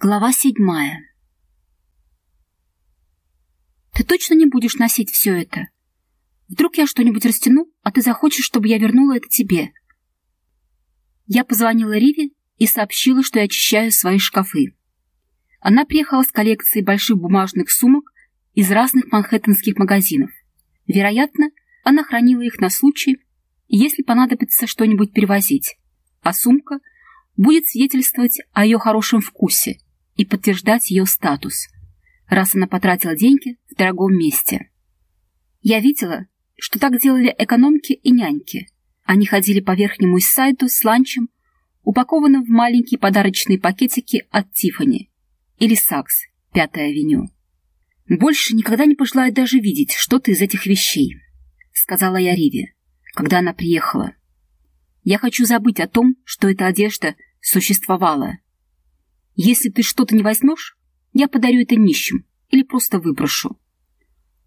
Глава седьмая. Ты точно не будешь носить все это? Вдруг я что-нибудь растяну, а ты захочешь, чтобы я вернула это тебе? Я позвонила Риве и сообщила, что я очищаю свои шкафы. Она приехала с коллекцией больших бумажных сумок из разных манхэттенских магазинов. Вероятно, она хранила их на случай, если понадобится что-нибудь перевозить, а сумка будет свидетельствовать о ее хорошем вкусе и подтверждать ее статус, раз она потратила деньги в дорогом месте. Я видела, что так делали экономки и няньки. Они ходили по верхнему сайту с ланчем, упакованным в маленькие подарочные пакетики от Тиффани или Сакс, Пятая авеню. «Больше никогда не пожелаю даже видеть что-то из этих вещей», — сказала я Риве, когда она приехала. «Я хочу забыть о том, что эта одежда существовала. Если ты что-то не возьмешь, я подарю это нищим или просто выброшу».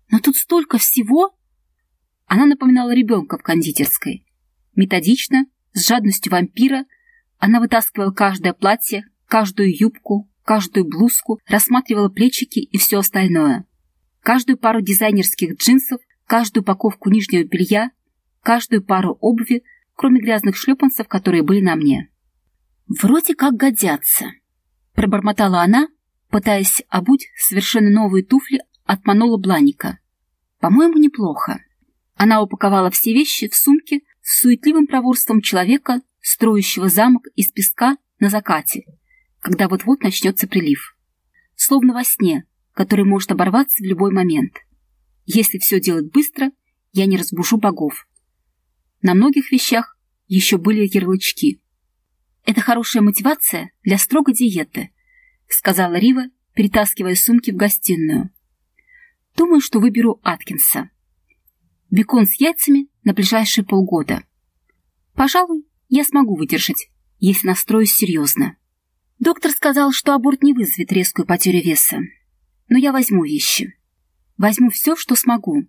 «Но тут столько всего!» Она напоминала ребенка в кондитерской. Методично, с жадностью вампира, она вытаскивала каждое платье, каждую юбку, каждую блузку, рассматривала плечики и все остальное. Каждую пару дизайнерских джинсов, каждую упаковку нижнего белья, каждую пару обуви, кроме грязных шлепанцев, которые были на мне. «Вроде как годятся», — пробормотала она, пытаясь обуть совершенно новые туфли от Манола Бланика. «По-моему, неплохо». Она упаковала все вещи в сумке с суетливым проворством человека, строящего замок из песка на закате, когда вот-вот начнется прилив. Словно во сне, который может оборваться в любой момент. Если все делать быстро, я не разбужу богов. На многих вещах еще были ярлычки. «Это хорошая мотивация для строгой диеты», — сказала Рива, перетаскивая сумки в гостиную. «Думаю, что выберу Аткинса. Бекон с яйцами на ближайшие полгода. Пожалуй, я смогу выдержать, если настроюсь серьезно». Доктор сказал, что аборт не вызовет резкую потерю веса. Но я возьму вещи. Возьму все, что смогу.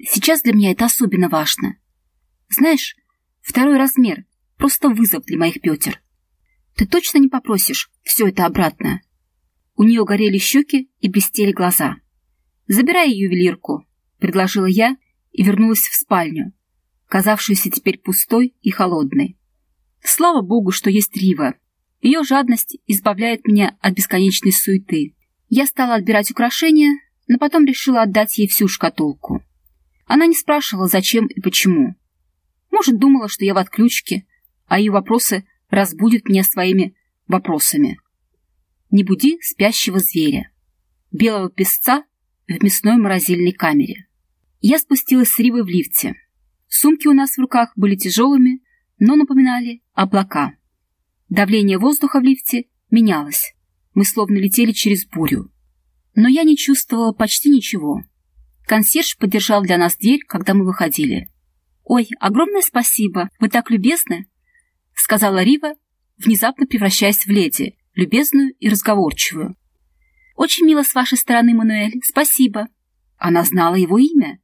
Сейчас для меня это особенно важно. Знаешь, второй размер — просто вызов для моих бедер. Ты точно не попросишь все это обратно? У нее горели щеки и блестели глаза. «Забирай ювелирку», — предложила я и вернулась в спальню, казавшуюся теперь пустой и холодной. Слава богу, что есть Рива, ее жадность избавляет меня от бесконечной суеты. Я стала отбирать украшения, но потом решила отдать ей всю шкатулку. Она не спрашивала, зачем и почему. Может, думала, что я в отключке, а ее вопросы разбудят меня своими вопросами. Не буди спящего зверя. Белого песца в мясной морозильной камере. Я спустилась с Ривой в лифте. Сумки у нас в руках были тяжелыми, но напоминали облака. Давление воздуха в лифте менялось. Мы словно летели через бурю. Но я не чувствовала почти ничего. Консьерж подержал для нас дверь, когда мы выходили. «Ой, огромное спасибо! Вы так любезны!» — сказала Рива, внезапно превращаясь в леди, любезную и разговорчивую. «Очень мило с вашей стороны, Мануэль. Спасибо!» Она знала его имя.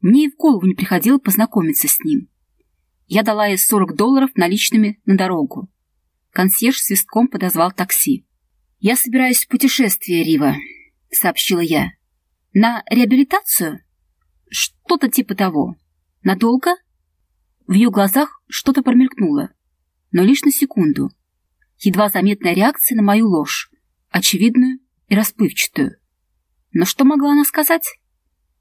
Мне и в голову не приходило познакомиться с ним. Я дала ей 40 долларов наличными на дорогу. Консьерж свистком подозвал такси. «Я собираюсь в путешествие, Рива», — сообщила я. «На реабилитацию?» «Что-то типа того. Надолго?» В ее глазах что-то промелькнуло, но лишь на секунду. Едва заметная реакция на мою ложь, очевидную и расплывчатую. Но что могла она сказать?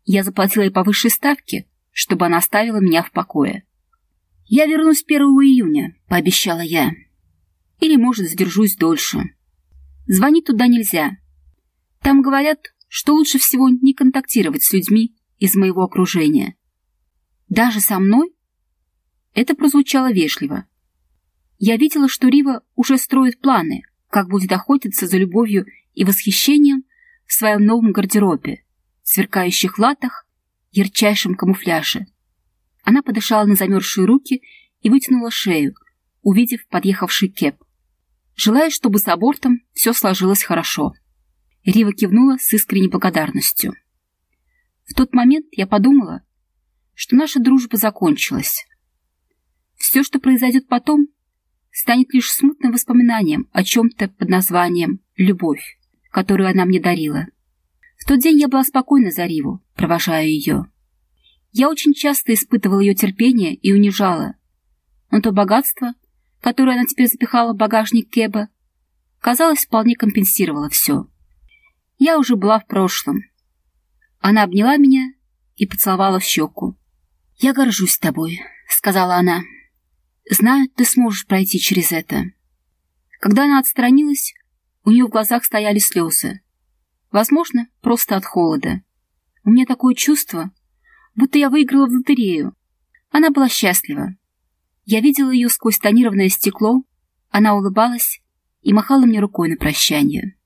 Я заплатила ей по высшей ставке, чтобы она оставила меня в покое. «Я вернусь 1 июня», — пообещала я. Или, может, задержусь дольше. Звонить туда нельзя. Там говорят, что лучше всего не контактировать с людьми из моего окружения. Даже со мной? Это прозвучало вежливо. Я видела, что Рива уже строит планы, как будет охотиться за любовью и восхищением в своем новом гардеробе, сверкающих латах, ярчайшем камуфляже. Она подышала на замерзшие руки и вытянула шею, увидев подъехавший кеп. Желаю, чтобы с абортом все сложилось хорошо. Рива кивнула с искренней благодарностью. В тот момент я подумала, что наша дружба закончилась. Все, что произойдет потом, станет лишь смутным воспоминанием о чем-то под названием любовь, которую она мне дарила. В тот день я была спокойна за Риву, провожая ее. Я очень часто испытывала ее терпение и унижала. Но то богатство, которое она теперь запихала в багажник Кеба, казалось, вполне компенсировало все. Я уже была в прошлом. Она обняла меня и поцеловала в щеку. «Я горжусь тобой», — сказала она. «Знаю, ты сможешь пройти через это». Когда она отстранилась, у нее в глазах стояли слезы. Возможно, просто от холода. У меня такое чувство, будто я выиграла в лотерею. Она была счастлива. Я видела ее сквозь тонированное стекло, она улыбалась и махала мне рукой на прощание.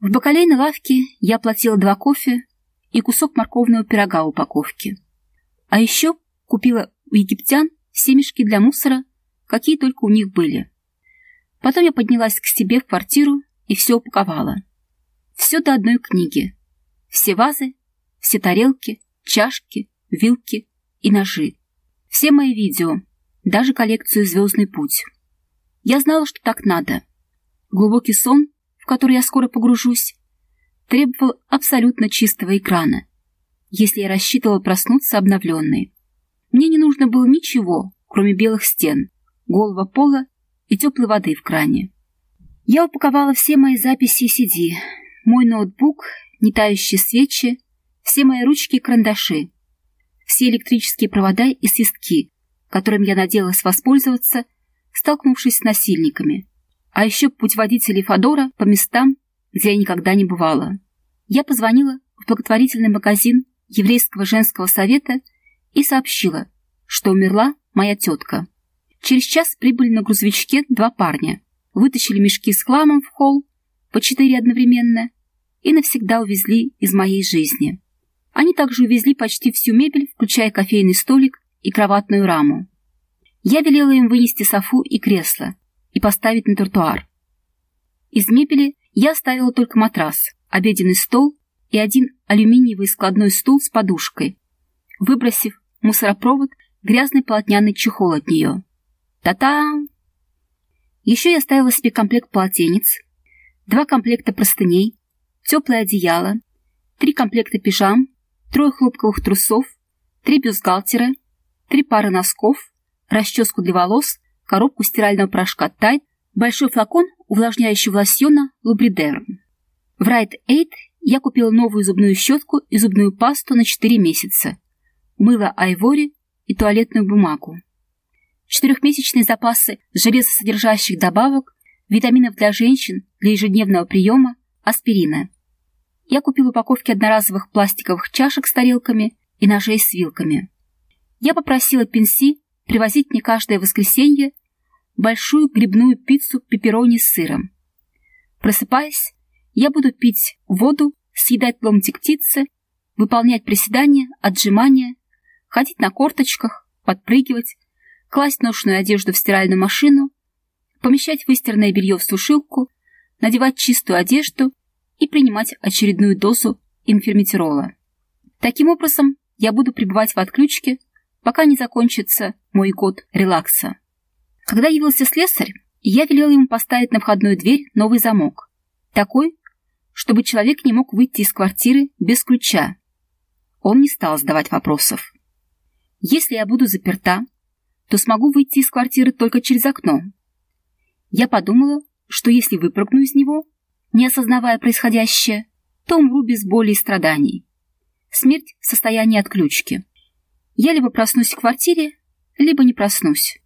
В бакалейной лавке я платила два кофе и кусок морковного пирога в упаковке. А еще купила у египтян семечки для мусора, какие только у них были. Потом я поднялась к себе в квартиру и все упаковала. Все до одной книги. Все вазы, все тарелки, чашки, вилки и ножи. Все мои видео, даже коллекцию «Звездный путь». Я знала, что так надо. Глубокий сон, в который я скоро погружусь, требовал абсолютно чистого экрана, если я рассчитывала проснуться обновленной. Мне не нужно было ничего, кроме белых стен, голого пола и теплой воды в кране. Я упаковала все мои записи и CD, мой ноутбук, нетающие свечи, все мои ручки и карандаши, все электрические провода и свистки, которым я надеялась воспользоваться, столкнувшись с насильниками, а еще путеводители Фадора по местам, где я никогда не бывала. Я позвонила в благотворительный магазин еврейского женского совета и сообщила, что умерла моя тетка. Через час прибыли на грузовичке два парня, вытащили мешки с хламом в холл, по четыре одновременно, и навсегда увезли из моей жизни. Они также увезли почти всю мебель, включая кофейный столик и кроватную раму. Я велела им вынести софу и кресло и поставить на тротуар. Из мебели я оставила только матрас, обеденный стол и один алюминиевый складной стул с подушкой, выбросив мусоропровод грязный полотняный чехол от нее. Та-та! Еще я оставила себе комплект полотенец, два комплекта простыней, теплое одеяло, три комплекта пижам, трое хлопковых трусов, три бюстгальтера, три пары носков, расческу для волос, коробку стирального порошка Тайд, большой флакон увлажняющего лосьона Лубридерм. В Rite Aid я купила новую зубную щетку и зубную пасту на 4 месяца, мыло Айвори и туалетную бумагу. Четырехмесячные запасы железосодержащих добавок, витаминов для женщин для ежедневного приема, аспирина. Я купила упаковки одноразовых пластиковых чашек с тарелками и ножей с вилками. Я попросила Пенси привозить мне каждое воскресенье большую грибную пиццу пепперони с сыром. Просыпаясь, я буду пить воду, съедать ломтик птицы, выполнять приседания, отжимания, ходить на корточках, подпрыгивать, класть ношенную одежду в стиральную машину, помещать выстиранное белье в сушилку, надевать чистую одежду и принимать очередную дозу инферметирола. Таким образом, я буду пребывать в отключке, пока не закончится мой год релакса. Когда явился слесарь, я велел ему поставить на входную дверь новый замок, такой, чтобы человек не мог выйти из квартиры без ключа. Он не стал задавать вопросов. Если я буду заперта, то смогу выйти из квартиры только через окно. Я подумала, что если выпрыгну из него, не осознавая происходящее, то умру без боли и страданий. Смерть в состоянии отключки. Я либо проснусь в квартире, либо не проснусь.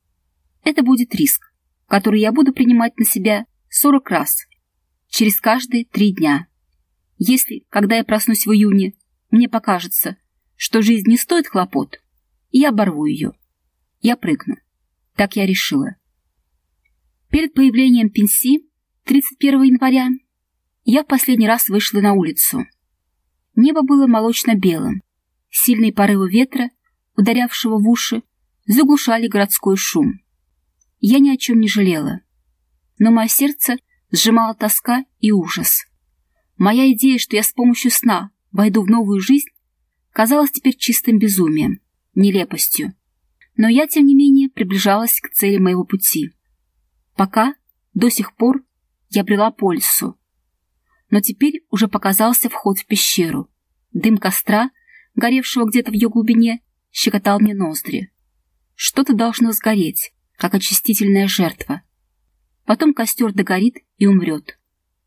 Это будет риск, который я буду принимать на себя 40 раз, через каждые три дня. Если, когда я проснусь в июне, мне покажется, что жизнь не стоит хлопот, я оборву ее. Я прыгну. Так я решила. Перед появлением пенси 31 января я в последний раз вышла на улицу. Небо было молочно-белым. Сильные порывы ветра, ударявшего в уши, заглушали городской шум. Я ни о чем не жалела. Но мое сердце сжимало тоска и ужас. Моя идея, что я с помощью сна войду в новую жизнь, казалась теперь чистым безумием, нелепостью. Но я, тем не менее, приближалась к цели моего пути. Пока, до сих пор, я брела по лесу. Но теперь уже показался вход в пещеру. Дым костра, горевшего где-то в ее глубине, щекотал мне ноздри. Что-то должно сгореть, как очистительная жертва. Потом костер догорит и умрет.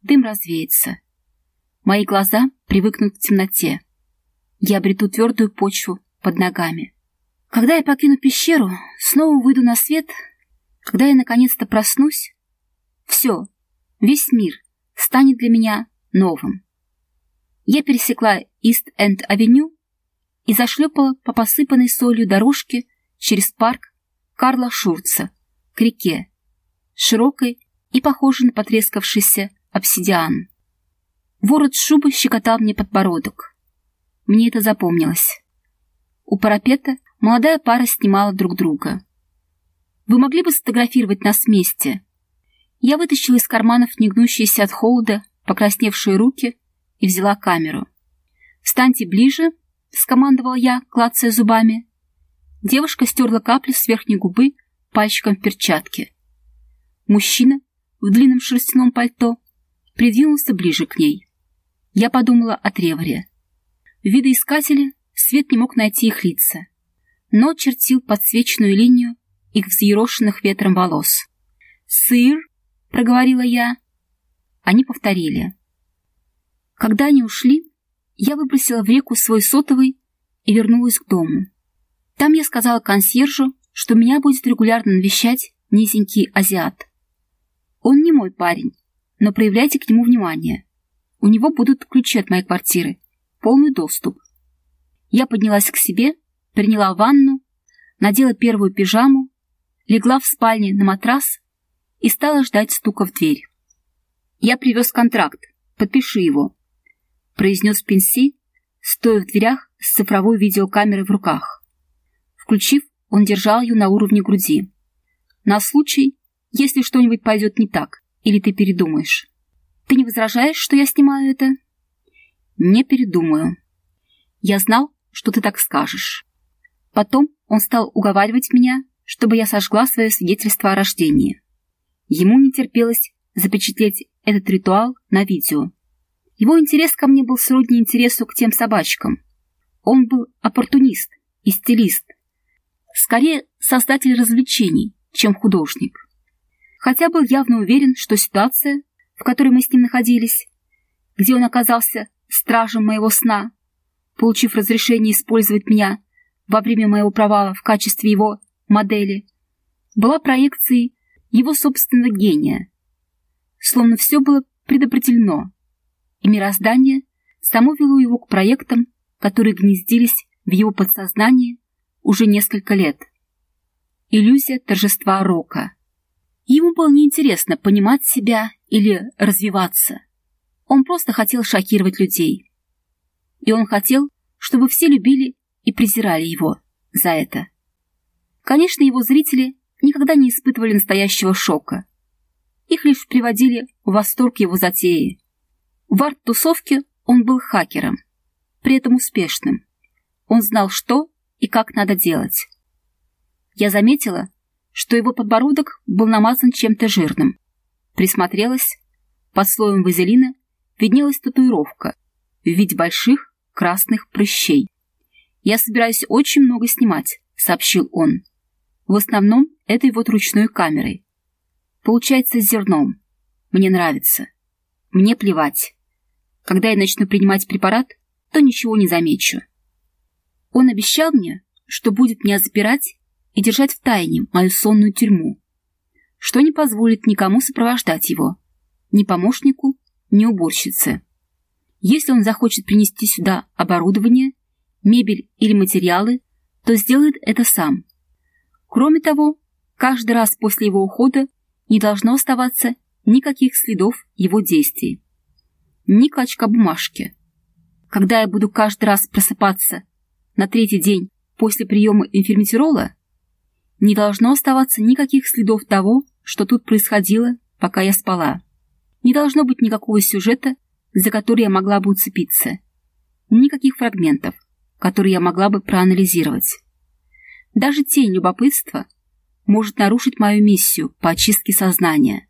Дым развеется. Мои глаза привыкнут к темноте. Я обрету твердую почву под ногами. Когда я покину пещеру, снова выйду на свет, когда я наконец-то проснусь, все, весь мир станет для меня новым. Я пересекла Ист-Энд-Авеню и зашлепала по посыпанной солью дорожке через парк Карла Шурца к реке, широкой и похожей на потрескавшийся обсидиан. Ворот шубы щекотал мне подбородок. Мне это запомнилось. У парапета молодая пара снимала друг друга. «Вы могли бы сфотографировать нас вместе?» Я вытащила из карманов негнущиеся от холода покрасневшие руки и взяла камеру. «Встаньте ближе», — скомандовала я, клацая зубами. Девушка стерла капли с верхней губы пальчиком в перчатке. Мужчина в длинном шерстяном пальто придвинулся ближе к ней. Я подумала о Треворе. В видоискателе свет не мог найти их лица, но чертил подсвеченную линию их взъерошенных ветром волос. «Сыр!» — проговорила я. Они повторили. Когда они ушли, я выбросила в реку свой сотовый и вернулась к дому. Там я сказала консьержу, что меня будет регулярно навещать низенький азиат. Он не мой парень, но проявляйте к нему внимание. У него будут ключи от моей квартиры, полный доступ. Я поднялась к себе, приняла ванну, надела первую пижаму, легла в спальне на матрас и стала ждать стука в дверь. «Я привез контракт, подпиши его», — произнес Пенси, стоя в дверях с цифровой видеокамерой в руках. Включив, он держал ее на уровне груди. «На случай, если что-нибудь пойдет не так, или ты передумаешь. Ты не возражаешь, что я снимаю это?» «Не передумаю. Я знал, что ты так скажешь». Потом он стал уговаривать меня, чтобы я сожгла свое свидетельство о рождении. Ему не терпелось запечатлеть этот ритуал на видео. Его интерес ко мне был сродни интересу к тем собачкам. Он был оппортунист и стилист. Скорее, создатель развлечений, чем художник. Хотя был явно уверен, что ситуация, в которой мы с ним находились, где он оказался стражем моего сна, получив разрешение использовать меня во время моего провала в качестве его модели, была проекцией его собственного гения. Словно все было предопределено, и мироздание само вело его к проектам, которые гнездились в его подсознании уже несколько лет. Иллюзия торжества рока. Ему было неинтересно понимать себя или развиваться. Он просто хотел шокировать людей. И он хотел, чтобы все любили и презирали его за это. Конечно, его зрители никогда не испытывали настоящего шока. Их лишь приводили в восторг его затеи. В арт-тусовке он был хакером, при этом успешным. Он знал, что и как надо делать. Я заметила, что его подбородок был намазан чем-то жирным. Присмотрелась. Под слоем вазелина виднелась татуировка в виде больших красных прыщей. «Я собираюсь очень много снимать», — сообщил он. «В основном это вот ручной камерой. Получается зерном. Мне нравится. Мне плевать. Когда я начну принимать препарат, то ничего не замечу». Он обещал мне, что будет меня запирать и держать в тайне мою сонную тюрьму, что не позволит никому сопровождать его, ни помощнику, ни уборщице. Если он захочет принести сюда оборудование, мебель или материалы, то сделает это сам. Кроме того, каждый раз после его ухода не должно оставаться никаких следов его действий. Ни клочка бумажки. Когда я буду каждый раз просыпаться на третий день после приема инферметирола, не должно оставаться никаких следов того, что тут происходило, пока я спала. Не должно быть никакого сюжета, за который я могла бы уцепиться. Никаких фрагментов который я могла бы проанализировать. Даже тень любопытства может нарушить мою миссию по очистке сознания.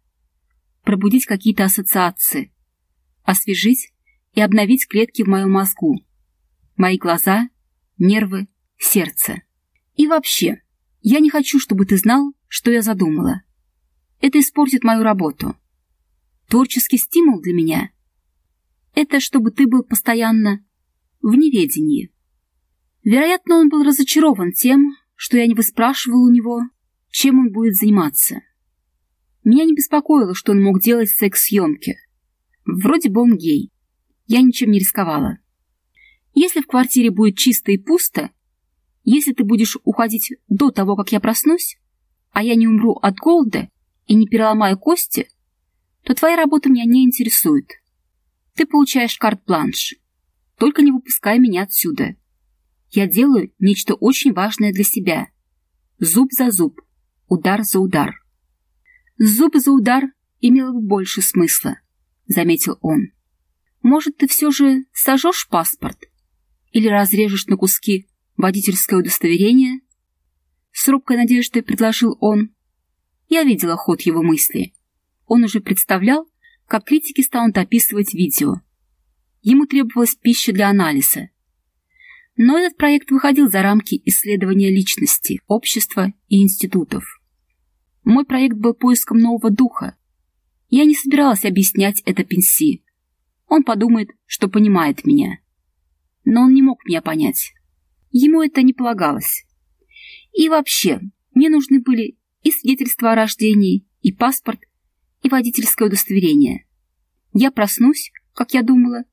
пробудить какие-то ассоциации, освежить и обновить клетки в моем мозгу, мои глаза, нервы, сердце. И вообще, я не хочу, чтобы ты знал, что я задумала. Это испортит мою работу. Творческий стимул для меня — это чтобы ты был постоянно в неведении. Вероятно, он был разочарован тем, что я не выспрашивал у него, чем он будет заниматься. Меня не беспокоило, что он мог делать секс-съемки. Вроде бы он гей. Я ничем не рисковала. Если в квартире будет чисто и пусто, если ты будешь уходить до того, как я проснусь, а я не умру от голода и не переломаю кости, то твоя работа меня не интересует. Ты получаешь карт-бланш. Только не выпускай меня отсюда. Я делаю нечто очень важное для себя. Зуб за зуб, удар за удар. Зуб за удар имело бы больше смысла, заметил он. Может, ты все же сожжешь паспорт? Или разрежешь на куски водительское удостоверение? С робкой надеждой предложил он. Я видела ход его мысли. Он уже представлял, как критики станут описывать видео. Ему требовалась пища для анализа. Но этот проект выходил за рамки исследования личности, общества и институтов. Мой проект был поиском нового духа. Я не собиралась объяснять это Пенси. Он подумает, что понимает меня. Но он не мог меня понять. Ему это не полагалось. И вообще, мне нужны были и свидетельство о рождении, и паспорт, и водительское удостоверение. Я проснусь, как я думала,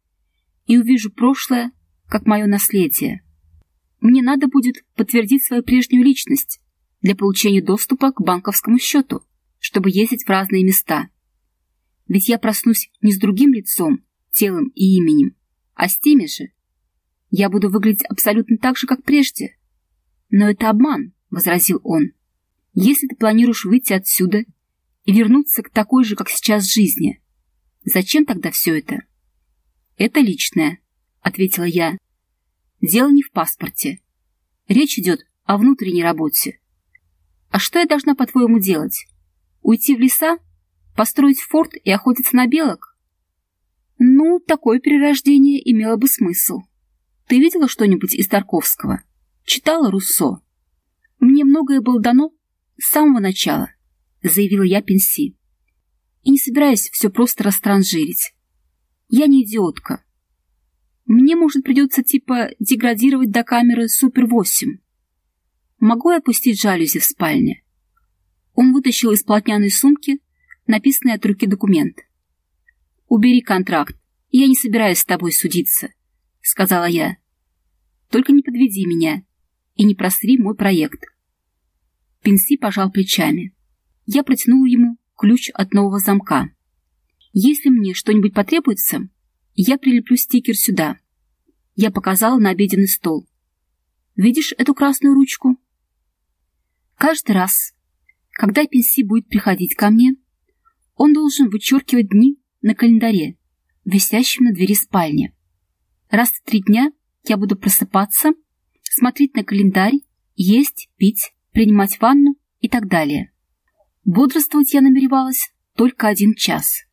и увижу прошлое, как мое наследие. Мне надо будет подтвердить свою прежнюю личность для получения доступа к банковскому счету, чтобы ездить в разные места. Ведь я проснусь не с другим лицом, телом и именем, а с теми же, я буду выглядеть абсолютно так же, как прежде. Но это обман, — возразил он. Если ты планируешь выйти отсюда и вернуться к такой же, как сейчас, жизни, зачем тогда все это? Это личное, — ответила я. Дело не в паспорте. Речь идет о внутренней работе. А что я должна, по-твоему, делать? Уйти в леса? Построить форт и охотиться на белок? Ну, такое перерождение имело бы смысл. Ты видела что-нибудь из Тарковского? Читала Руссо? Мне многое было дано с самого начала, заявила я Пенси. И не собираюсь все просто растранжирить. Я не идиотка. Мне, может, придется типа деградировать до камеры Супер-8. Могу я опустить жалюзи в спальне? Он вытащил из плотняной сумки написанный от руки документ. «Убери контракт, я не собираюсь с тобой судиться», — сказала я. Только не подведи меня и не просри мой проект. Пенси пожал плечами. Я протянул ему ключ от нового замка. Если мне что-нибудь потребуется, я прилеплю стикер сюда. Я показала на обеденный стол. Видишь эту красную ручку? Каждый раз, когда Пенси будет приходить ко мне, он должен вычеркивать дни на календаре, висящем на двери спальни. Раз в три дня я буду просыпаться, смотреть на календарь, есть, пить, принимать ванну и так далее. Бодрствовать я намеревалась только один час.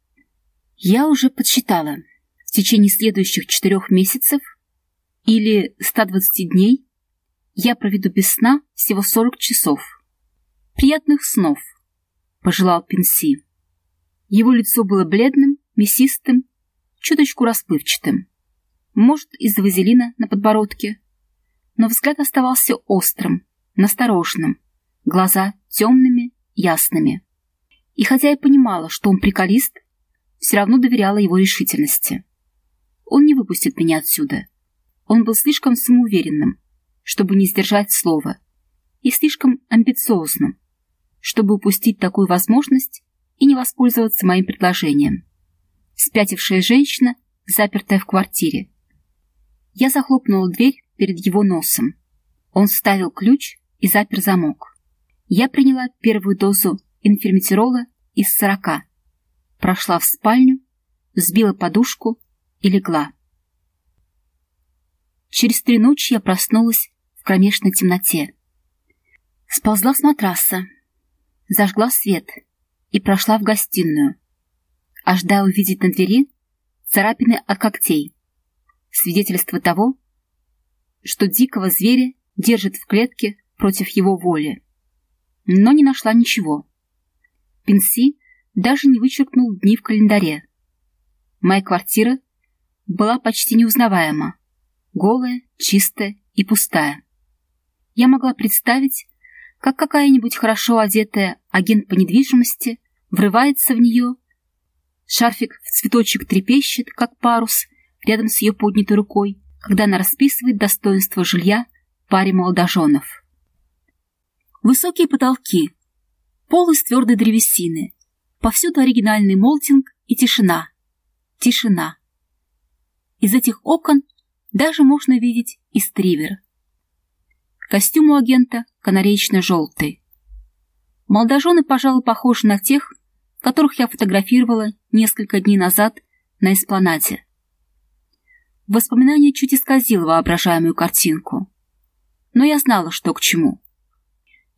Я уже подсчитала. В течение следующих четырех месяцев или 120 дней я проведу без сна всего 40 часов. Приятных снов, пожелал Пенси. Его лицо было бледным, мясистым, чуточку расплывчатым может, из-за вазелина на подбородке. Но взгляд оставался острым, настороженным, глаза темными, ясными. И хотя я понимала, что он приколист, все равно доверяла его решительности. Он не выпустит меня отсюда. Он был слишком самоуверенным, чтобы не сдержать слова, и слишком амбициозным, чтобы упустить такую возможность и не воспользоваться моим предложением. Спятившая женщина, запертая в квартире, я захлопнула дверь перед его носом. Он вставил ключ и запер замок. Я приняла первую дозу инферметирола из сорока. Прошла в спальню, взбила подушку и легла. Через три ночи я проснулась в кромешной темноте. Сползла с матраса, зажгла свет и прошла в гостиную. ожидая увидеть на двери царапины от когтей. Свидетельство того, что дикого зверя держит в клетке против его воли. Но не нашла ничего. Пенси даже не вычеркнул дни в календаре. Моя квартира была почти неузнаваема, голая, чистая и пустая. Я могла представить, как какая-нибудь хорошо одетая агент по недвижимости врывается в нее, шарфик в цветочек трепещет, как парус, рядом с ее поднятой рукой, когда она расписывает достоинство жилья паре молодоженов. Высокие потолки, пол из твердой древесины, повсюду оригинальный молтинг и тишина. Тишина. Из этих окон даже можно видеть и стривер. Костюм у агента канареечно-желтый. Молодожены, пожалуй, похожи на тех, которых я фотографировала несколько дней назад на эспланаде. Воспоминание чуть исказило воображаемую картинку. Но я знала, что к чему.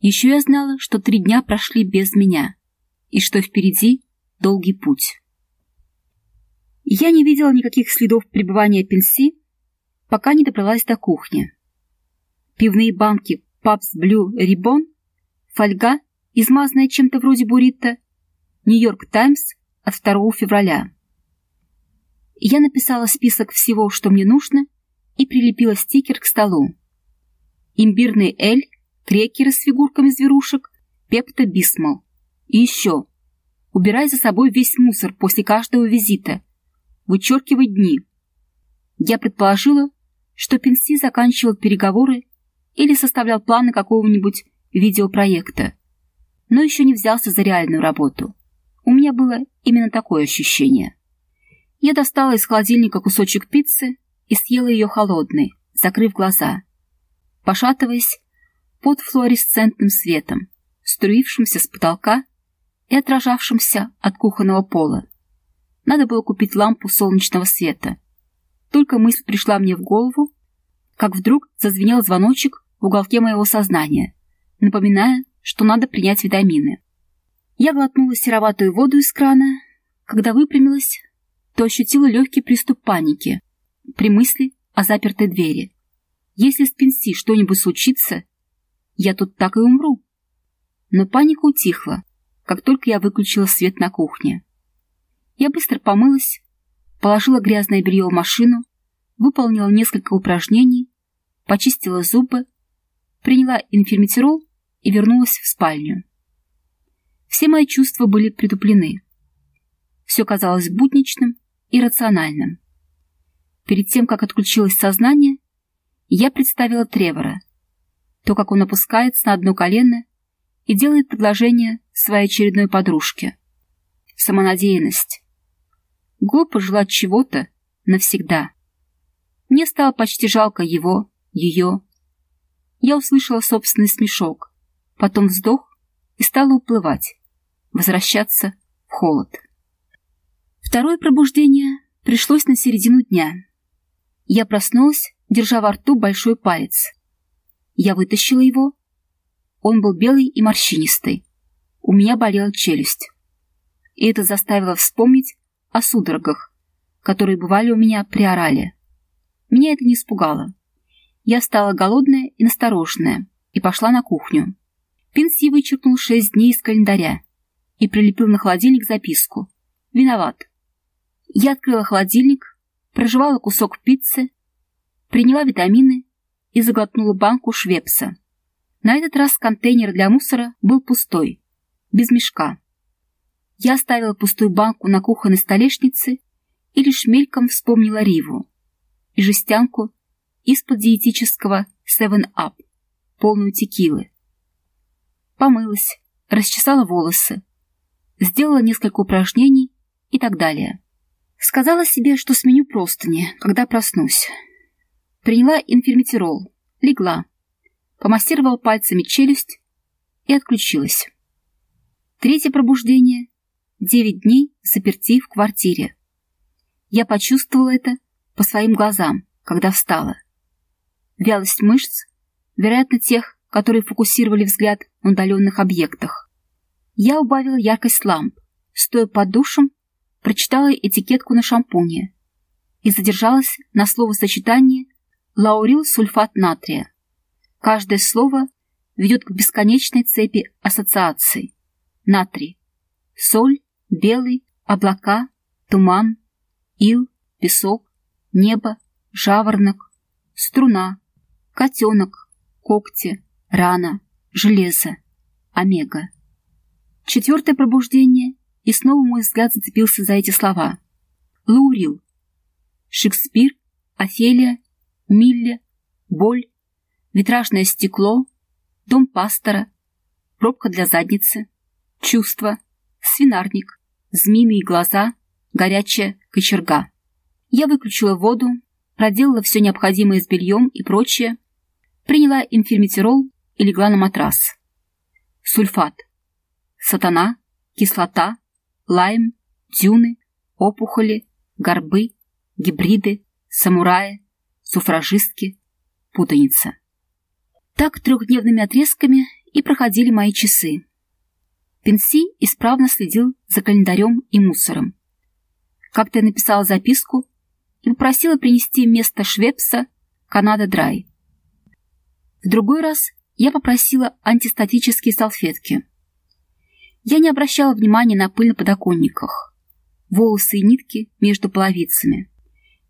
Еще я знала, что три дня прошли без меня, и что впереди долгий путь. Я не видела никаких следов пребывания Пенси, пока не добралась до кухни. Пивные банки Пабс Блю Рибон, фольга, измазанная чем-то вроде буррито, Нью-Йорк Таймс от 2 февраля. Я написала список всего, что мне нужно, и прилепила стикер к столу. Имбирный эль, крекеры с фигурками зверушек, пепто бисмол. И еще. Убирай за собой весь мусор после каждого визита – вычеркивать дни. Я предположила, что Пенси заканчивал переговоры или составлял планы какого-нибудь видеопроекта, но еще не взялся за реальную работу. У меня было именно такое ощущение. Я достала из холодильника кусочек пиццы и съела ее холодной, закрыв глаза, пошатываясь под флуоресцентным светом, струившимся с потолка и отражавшимся от кухонного пола. Надо было купить лампу солнечного света. Только мысль пришла мне в голову, как вдруг зазвенел звоночек в уголке моего сознания, напоминая, что надо принять витамины. Я глотнула сероватую воду из крана. Когда выпрямилась, то ощутила легкий приступ паники при мысли о запертой двери. Если с Пенси что-нибудь случится, я тут так и умру. Но паника утихла, как только я выключила свет на кухне. Я быстро помылась, положила грязное белье в машину, выполнила несколько упражнений, почистила зубы, приняла инферметирол и вернулась в спальню. Все мои чувства были притуплены. Все казалось будничным и рациональным. Перед тем, как отключилось сознание, я представила Тревора, то, как он опускается на одно колено и делает предложение своей очередной подружке. Самонадеянность. Глупо желать чего-то навсегда. Мне стало почти жалко его, ее. Я услышала собственный смешок, потом вздох и стала уплывать, возвращаться в холод. Второе пробуждение пришлось на середину дня. Я проснулась, держа во рту большой палец. Я вытащила его. Он был белый и морщинистый. У меня болела челюсть. И это заставило вспомнить о судорогах, которые бывали у меня при орале. Меня это не испугало. Я стала голодная и настороженная и пошла на кухню. Пинси вычеркнул шесть дней из календаря и прилепил на холодильник записку. «Виноват». Я открыла холодильник, прожевала кусок пиццы, приняла витамины и заглотнула банку швепса. На этот раз контейнер для мусора был пустой, без мешка. Я оставила пустую банку на кухонной столешнице и лишь мельком вспомнила Риву и жестянку из-под диетического Seven Up, полную текилы. Помылась, расчесала волосы, сделала несколько упражнений и так далее. Сказала себе, что сменю простыни, когда проснусь. Приняла инферметирол, легла, помассировала пальцами челюсть и отключилась. Третье пробуждение Девять дней заперти в квартире. Я почувствовала это по своим глазам, когда встала. Вялость мышц, вероятно, тех, которые фокусировали взгляд на удаленных объектах. Я убавила яркость ламп, стоя под душем, прочитала этикетку на шампуне и задержалась на словосочетании «лаурил сульфат натрия». Каждое слово ведет к бесконечной цепи ассоциаций. Натрий, соль, белый, облака, туман, ил, песок, небо, жаворонок, струна, котенок, когти, рана, железо, омега. Четвертое пробуждение, и снова мой взгляд зацепился за эти слова. Лаурил. Шекспир, Офелия, Милле, боль, витражное стекло, дом пастора, пробка для задницы, чувство, свинарник, змеиные глаза, горячая кочерга. Я выключила воду, проделала все необходимое с бельем и прочее, приняла инферметирол и легла на матрас. Сульфат. Сатана, кислота, лайм, дюны, опухоли, горбы, гибриды, самураи, суфражистки, путаница. Так трехдневными отрезками и проходили мои часы. Пенси исправно следил за календарем и мусором. Как-то я написала записку и попросила принести вместо Швепса Канада Драй. В другой раз я попросила антистатические салфетки. Я не обращала внимания на пыль на подоконниках, волосы и нитки между половицами.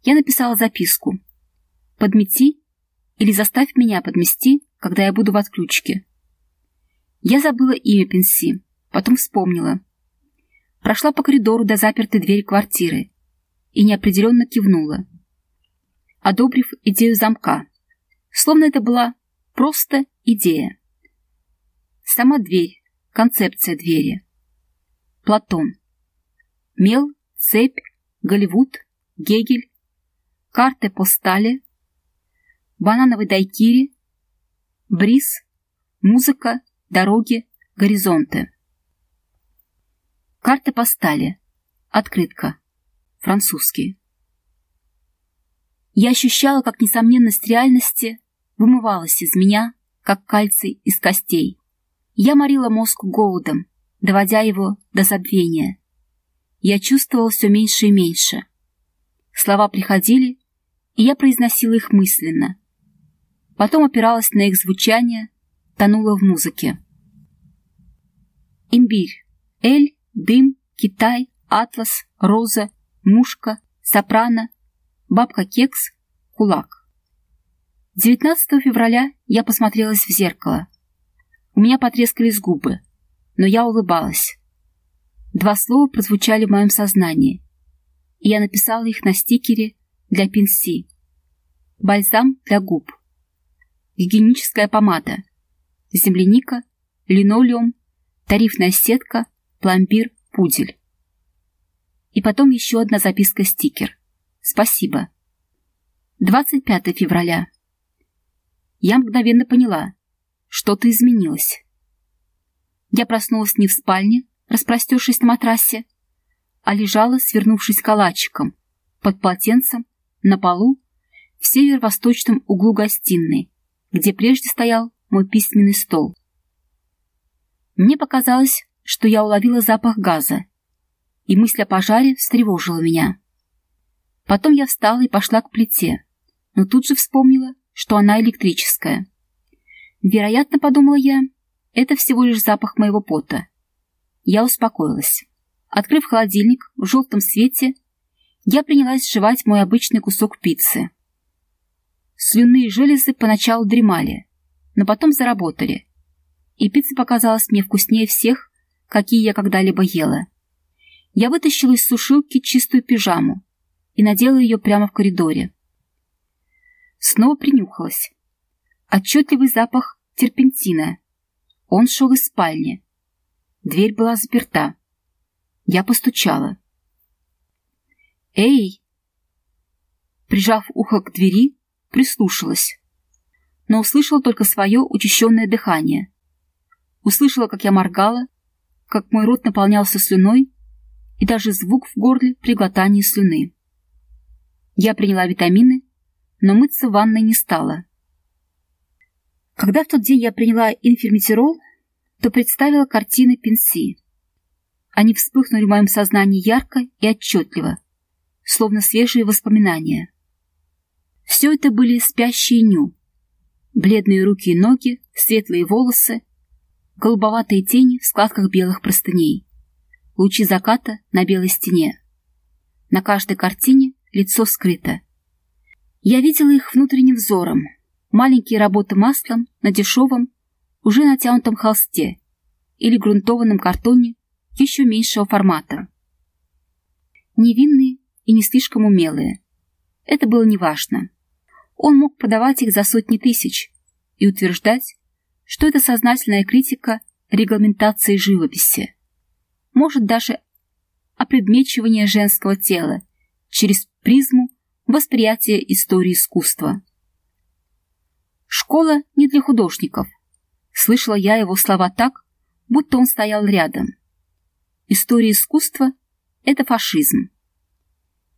Я написала записку «Подмети или заставь меня подмести, когда я буду в отключке». Я забыла имя Пенси, потом вспомнила. Прошла по коридору до запертой двери квартиры и неопределенно кивнула, одобрив идею замка, словно это была просто идея. Сама дверь, концепция двери. Платон. Мел, цепь, Голливуд, Гегель, карты постали, банановый дайкири, бриз, музыка, дороги, горизонты. Карты постали. Открытка. Французский. Я ощущала, как несомненность реальности вымывалась из меня, как кальций из костей. Я морила мозг голодом, доводя его до забвения. Я чувствовал все меньше и меньше. Слова приходили, и я произносила их мысленно. Потом опиралась на их звучание, тонула в музыке. Имбирь, эль, дым, Китай, атлас, роза, мушка, сопрано, бабка-кекс, кулак. 19 февраля я посмотрелась в зеркало. У меня потрескались губы, но я улыбалась. Два слова прозвучали в моем сознании, и я написала их на стикере для пенси. Бальзам для губ. Гигиеническая помада. Земляника, линолеум, тарифная сетка, пломбир, пудель. И потом еще одна записка-стикер. Спасибо. 25 февраля. Я мгновенно поняла. Что-то изменилось. Я проснулась не в спальне, распростершись на матрасе, а лежала, свернувшись калачиком, под полотенцем, на полу, в северо-восточном углу гостиной, где прежде стоял мой письменный стол. Мне показалось, что я уловила запах газа, и мысль о пожаре встревожила меня. Потом я встала и пошла к плите, но тут же вспомнила, что она электрическая. Вероятно, подумала я, это всего лишь запах моего пота. Я успокоилась. Открыв холодильник в желтом свете, я принялась сживать мой обычный кусок пиццы. Слюнные железы поначалу дремали, но потом заработали, и пицца показалась мне вкуснее всех, какие я когда-либо ела. Я вытащила из сушилки чистую пижаму и надела ее прямо в коридоре. Снова принюхалась. Отчетливый запах терпентина. Он шел из спальни. Дверь была заперта. Я постучала. «Эй!» Прижав ухо к двери, прислушалась, но услышала только свое учащенное дыхание. Услышала, как я моргала, как мой рот наполнялся слюной и даже звук в горле при глотании слюны. Я приняла витамины, но мыться в ванной не стала. Когда в тот день я приняла инферметирол, то представила картины Пенси. Они вспыхнули в моем сознании ярко и отчетливо, словно свежие воспоминания. Все это были спящие ню. Бледные руки и ноги, светлые волосы, голубоватые тени в складках белых простыней, лучи заката на белой стене. На каждой картине лицо скрыто. Я видела их внутренним взором, маленькие работы маслом на дешевом, уже натянутом холсте или грунтованном картоне еще меньшего формата. Невинные и не слишком умелые. Это было неважно. Он мог продавать их за сотни тысяч и утверждать, что это сознательная критика регламентации живописи. Может даже опредмечивание женского тела через призму восприятия истории искусства. «Школа не для художников», — слышала я его слова так, будто он стоял рядом. «История искусства — это фашизм.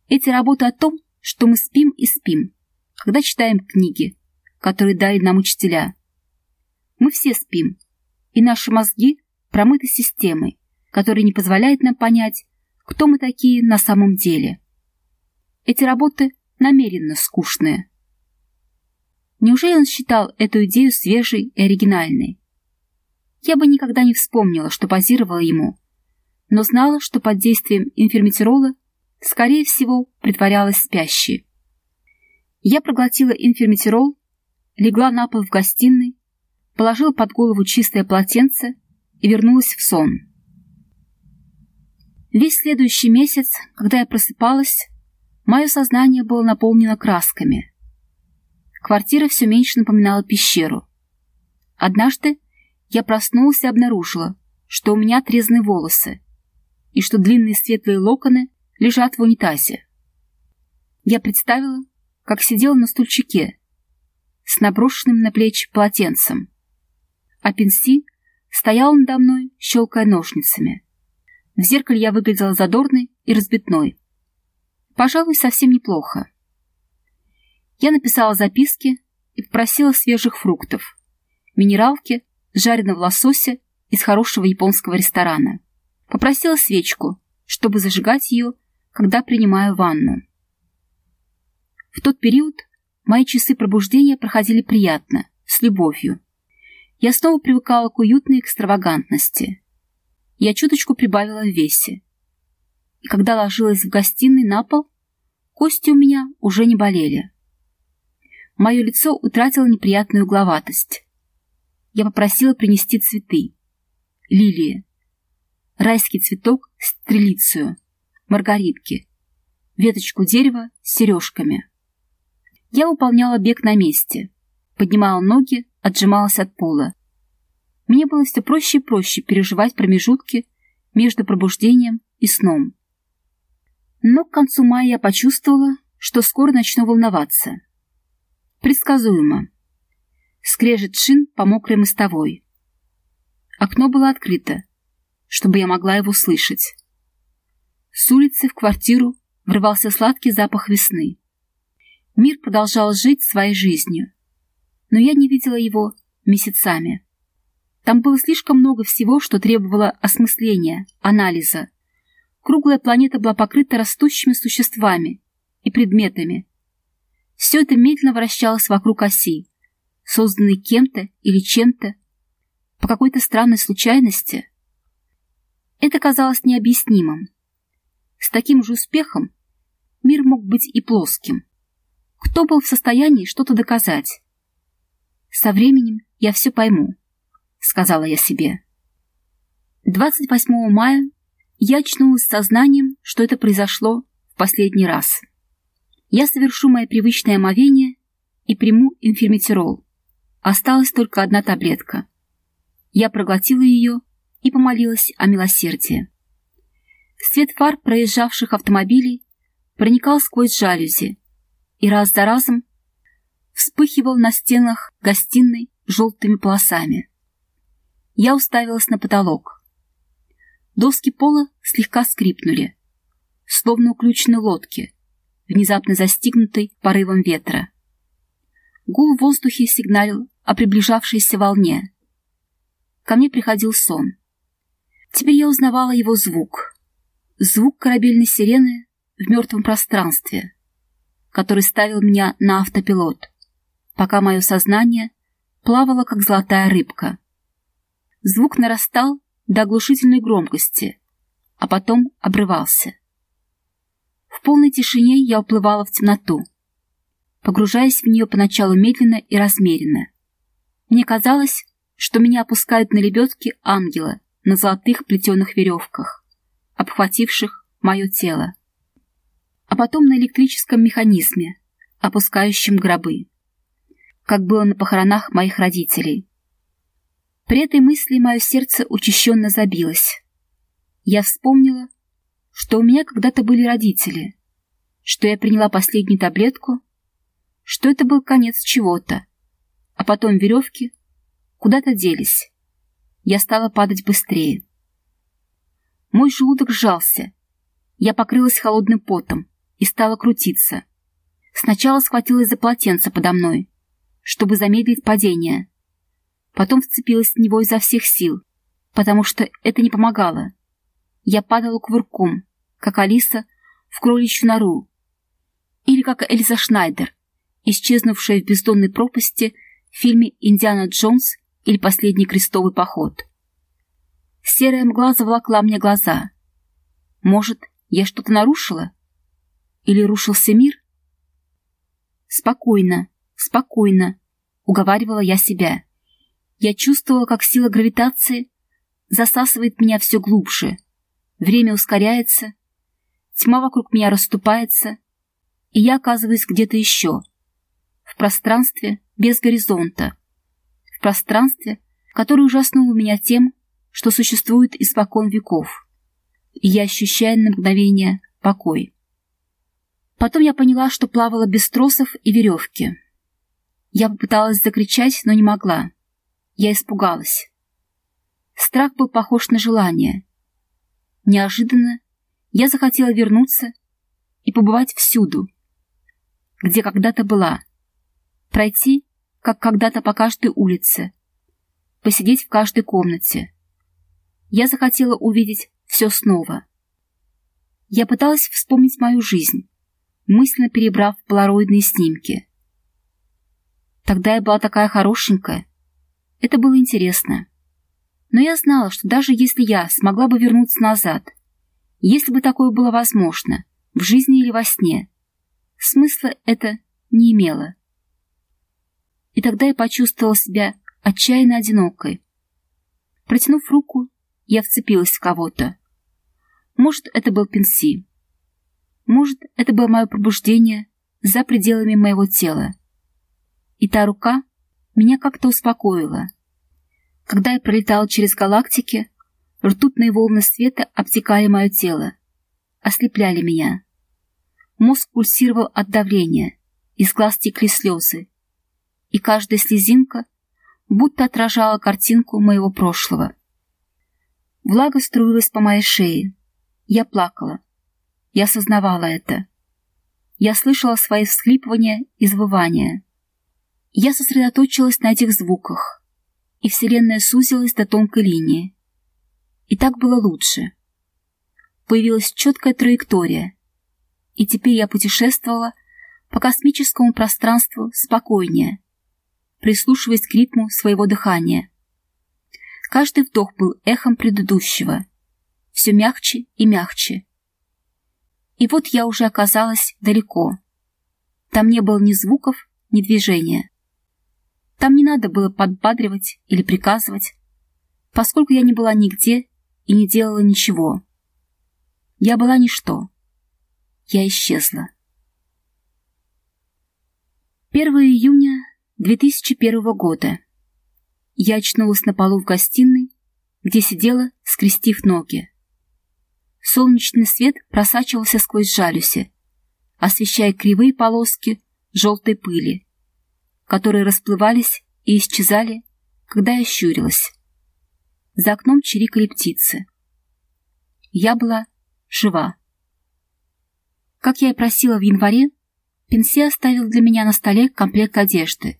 Эти работы о том, что мы спим и спим, когда читаем книги, которые дали нам учителя. Мы все спим, и наши мозги промыты системой, которая не позволяет нам понять, кто мы такие на самом деле. Эти работы намеренно скучные. Неужели он считал эту идею свежей и оригинальной? Я бы никогда не вспомнила, что позировала ему, но знала, что под действием инферметирола, скорее всего, притворялась спящей. Я проглотила инферметирол, легла на пол в гостиной, положила под голову чистое полотенце и вернулась в сон. Весь следующий месяц, когда я просыпалась, мое сознание было наполнено красками. Квартира все меньше напоминала пещеру. Однажды я проснулась и обнаружила, что у меня отрезаны волосы и что длинные светлые локоны лежат в унитазе. Я представила, как сидела на стульчике с наброшенным на плечи полотенцем, а Пенси стоял надо мной, щелкая ножницами. В зеркале я выглядела задорной и разбитной. Пожалуй, совсем неплохо. Я написала записки и попросила свежих фруктов, минералки, жареного лосося из хорошего японского ресторана. Попросила свечку, чтобы зажигать ее, когда принимаю ванну. В тот период мои часы пробуждения проходили приятно, с любовью. Я снова привыкала к уютной экстравагантности. Я чуточку прибавила в весе. И когда ложилась в гостиной на пол, кости у меня уже не болели. Мое лицо утратило неприятную угловатость. Я попросила принести цветы. Лилии. Райский цветок с стрелицию. Маргаритки. Веточку дерева с сережками. Я выполняла бег на месте, поднимала ноги, отжималась от пола. Мне было все проще и проще переживать промежутки между пробуждением и сном. Но к концу мая я почувствовала, что скоро начну волноваться. Предсказуемо. Скрежет шин по мокрой мостовой. Окно было открыто, чтобы я могла его слышать. С улицы в квартиру врывался сладкий запах весны. Мир продолжал жить своей жизнью, но я не видела его месяцами. Там было слишком много всего, что требовало осмысления, анализа. Круглая планета была покрыта растущими существами и предметами. Все это медленно вращалось вокруг оси, созданной кем-то или чем-то, по какой-то странной случайности. Это казалось необъяснимым. С таким же успехом мир мог быть и плоским кто был в состоянии что-то доказать. «Со временем я все пойму», — сказала я себе. 28 мая я очнулась с сознанием, что это произошло в последний раз. Я совершу мое привычное омовение и приму инферметирол. Осталась только одна таблетка. Я проглотила ее и помолилась о милосердии. Свет фар проезжавших автомобилей проникал сквозь жалюзи, и раз за разом вспыхивал на стенах гостиной желтыми полосами. Я уставилась на потолок. Доски пола слегка скрипнули, словно уключены лодки, внезапно застигнутой порывом ветра. Гул в воздухе сигналил о приближавшейся волне. Ко мне приходил сон. Теперь я узнавала его звук. Звук корабельной сирены в мертвом пространстве, который ставил меня на автопилот, пока мое сознание плавало, как золотая рыбка. Звук нарастал до оглушительной громкости, а потом обрывался. В полной тишине я уплывала в темноту, погружаясь в нее поначалу медленно и размеренно. Мне казалось, что меня опускают на лебедки ангела на золотых плетеных веревках, обхвативших мое тело, а потом на электрическом механизме, опускающем гробы, как было на похоронах моих родителей. При этой мысли мое сердце учащенно забилось. Я вспомнила, что у меня когда-то были родители, что я приняла последнюю таблетку, что это был конец чего-то, а потом веревки куда-то делись. Я стала падать быстрее. Мой желудок сжался. Я покрылась холодным потом и стала крутиться. Сначала схватилась за полотенце подо мной, чтобы замедлить падение. Потом вцепилась в него изо всех сил, потому что это не помогало. Я падала кувырком, как Алиса в кроличью нору, или как Эльза Шнайдер, исчезнувшая в бездонной пропасти в фильме «Индиана Джонс» или «Последний крестовый поход». Серая мгла заволокла мне глаза. Может, я что-то нарушила? Или рушился мир? Спокойно, спокойно, уговаривала я себя. Я чувствовала, как сила гравитации засасывает меня все глубже. Время ускоряется, тьма вокруг меня расступается, и я оказываюсь где-то еще, в пространстве без горизонта, в пространстве, которое ужаснуло меня тем, что существует испокон веков. И я ощущаю на мгновение покой. Потом я поняла, что плавала без тросов и веревки. Я попыталась закричать, но не могла. Я испугалась. Страх был похож на желание. Неожиданно я захотела вернуться и побывать всюду, где когда-то была. Пройти, как когда-то по каждой улице. Посидеть в каждой комнате я захотела увидеть все снова. Я пыталась вспомнить мою жизнь, мысленно перебрав полароидные снимки. Тогда я была такая хорошенькая. Это было интересно. Но я знала, что даже если я смогла бы вернуться назад, если бы такое было возможно, в жизни или во сне, смысла это не имело. И тогда я почувствовала себя отчаянно одинокой. Протянув руку, я вцепилась в кого-то. Может, это был Пенси. Может, это было мое пробуждение за пределами моего тела. И та рука меня как-то успокоила. Когда я пролетала через галактики, ртутные волны света обтекали мое тело, ослепляли меня. Мозг пульсировал от давления, из глаз текли слезы, и каждая слезинка будто отражала картинку моего прошлого. Влага струилась по моей шее. Я плакала. Я осознавала это. Я слышала свои всхлипывания и звывания. Я сосредоточилась на этих звуках, и Вселенная сузилась до тонкой линии. И так было лучше. Появилась четкая траектория, и теперь я путешествовала по космическому пространству спокойнее, прислушиваясь к ритму своего дыхания — Каждый вдох был эхом предыдущего. Все мягче и мягче. И вот я уже оказалась далеко. Там не было ни звуков, ни движения. Там не надо было подбадривать или приказывать, поскольку я не была нигде и не делала ничего. Я была ничто. Я исчезла. 1 июня 2001 года. Я очнулась на полу в гостиной, где сидела, скрестив ноги. Солнечный свет просачивался сквозь жалюзи, освещая кривые полоски желтой пыли, которые расплывались и исчезали, когда я щурилась. За окном чирикали птицы. Я была жива. Как я и просила в январе, Пенси оставил для меня на столе комплект одежды.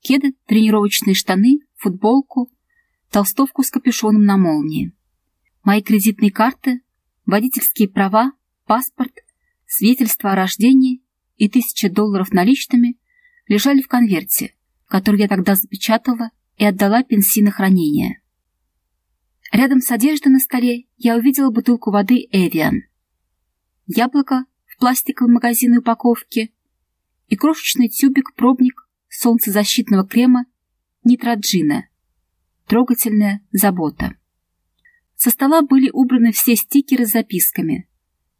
Кеды, тренировочные штаны, футболку, толстовку с капюшоном на молнии. Мои кредитные карты, водительские права, паспорт, свидетельство о рождении и тысяча долларов наличными лежали в конверте, который я тогда запечатала и отдала пенсии на хранение. Рядом с одеждой на столе я увидела бутылку воды «Эвиан», яблоко в пластиковой магазинной упаковке и крошечный тюбик-пробник солнцезащитного крема нитроджина. Трогательная забота. Со стола были убраны все стикеры с записками,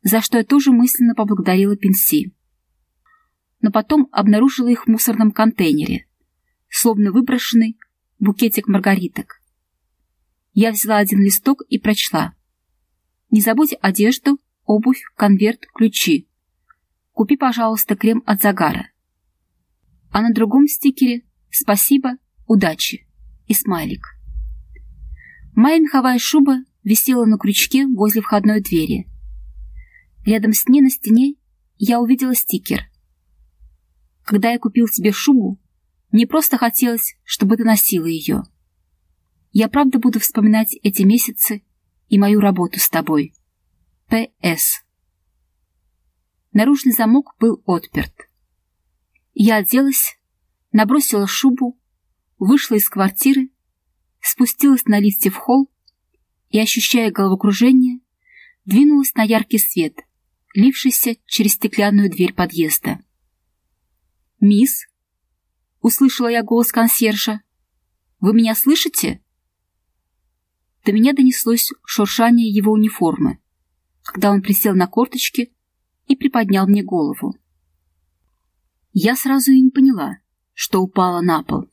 за что я тоже мысленно поблагодарила Пенси. Но потом обнаружила их в мусорном контейнере, словно выброшенный букетик маргариток. Я взяла один листок и прочла. «Не забудь одежду, обувь, конверт, ключи. Купи, пожалуйста, крем от загара». А на другом стикере «Спасибо, удачи» и смайлик. Моя меховая шуба висела на крючке возле входной двери. Рядом с ней на стене я увидела стикер. Когда я купил тебе шубу, мне просто хотелось, чтобы ты носила ее. Я правда буду вспоминать эти месяцы и мою работу с тобой. П.С. Наружный замок был отперт. Я оделась, набросила шубу, вышла из квартиры, спустилась на лифте в холл и, ощущая головокружение, двинулась на яркий свет, лившийся через стеклянную дверь подъезда. «Мисс?» — услышала я голос консьержа. «Вы меня слышите?» До меня донеслось шуршание его униформы, когда он присел на корточки и приподнял мне голову. Я сразу и не поняла, что упала на пол.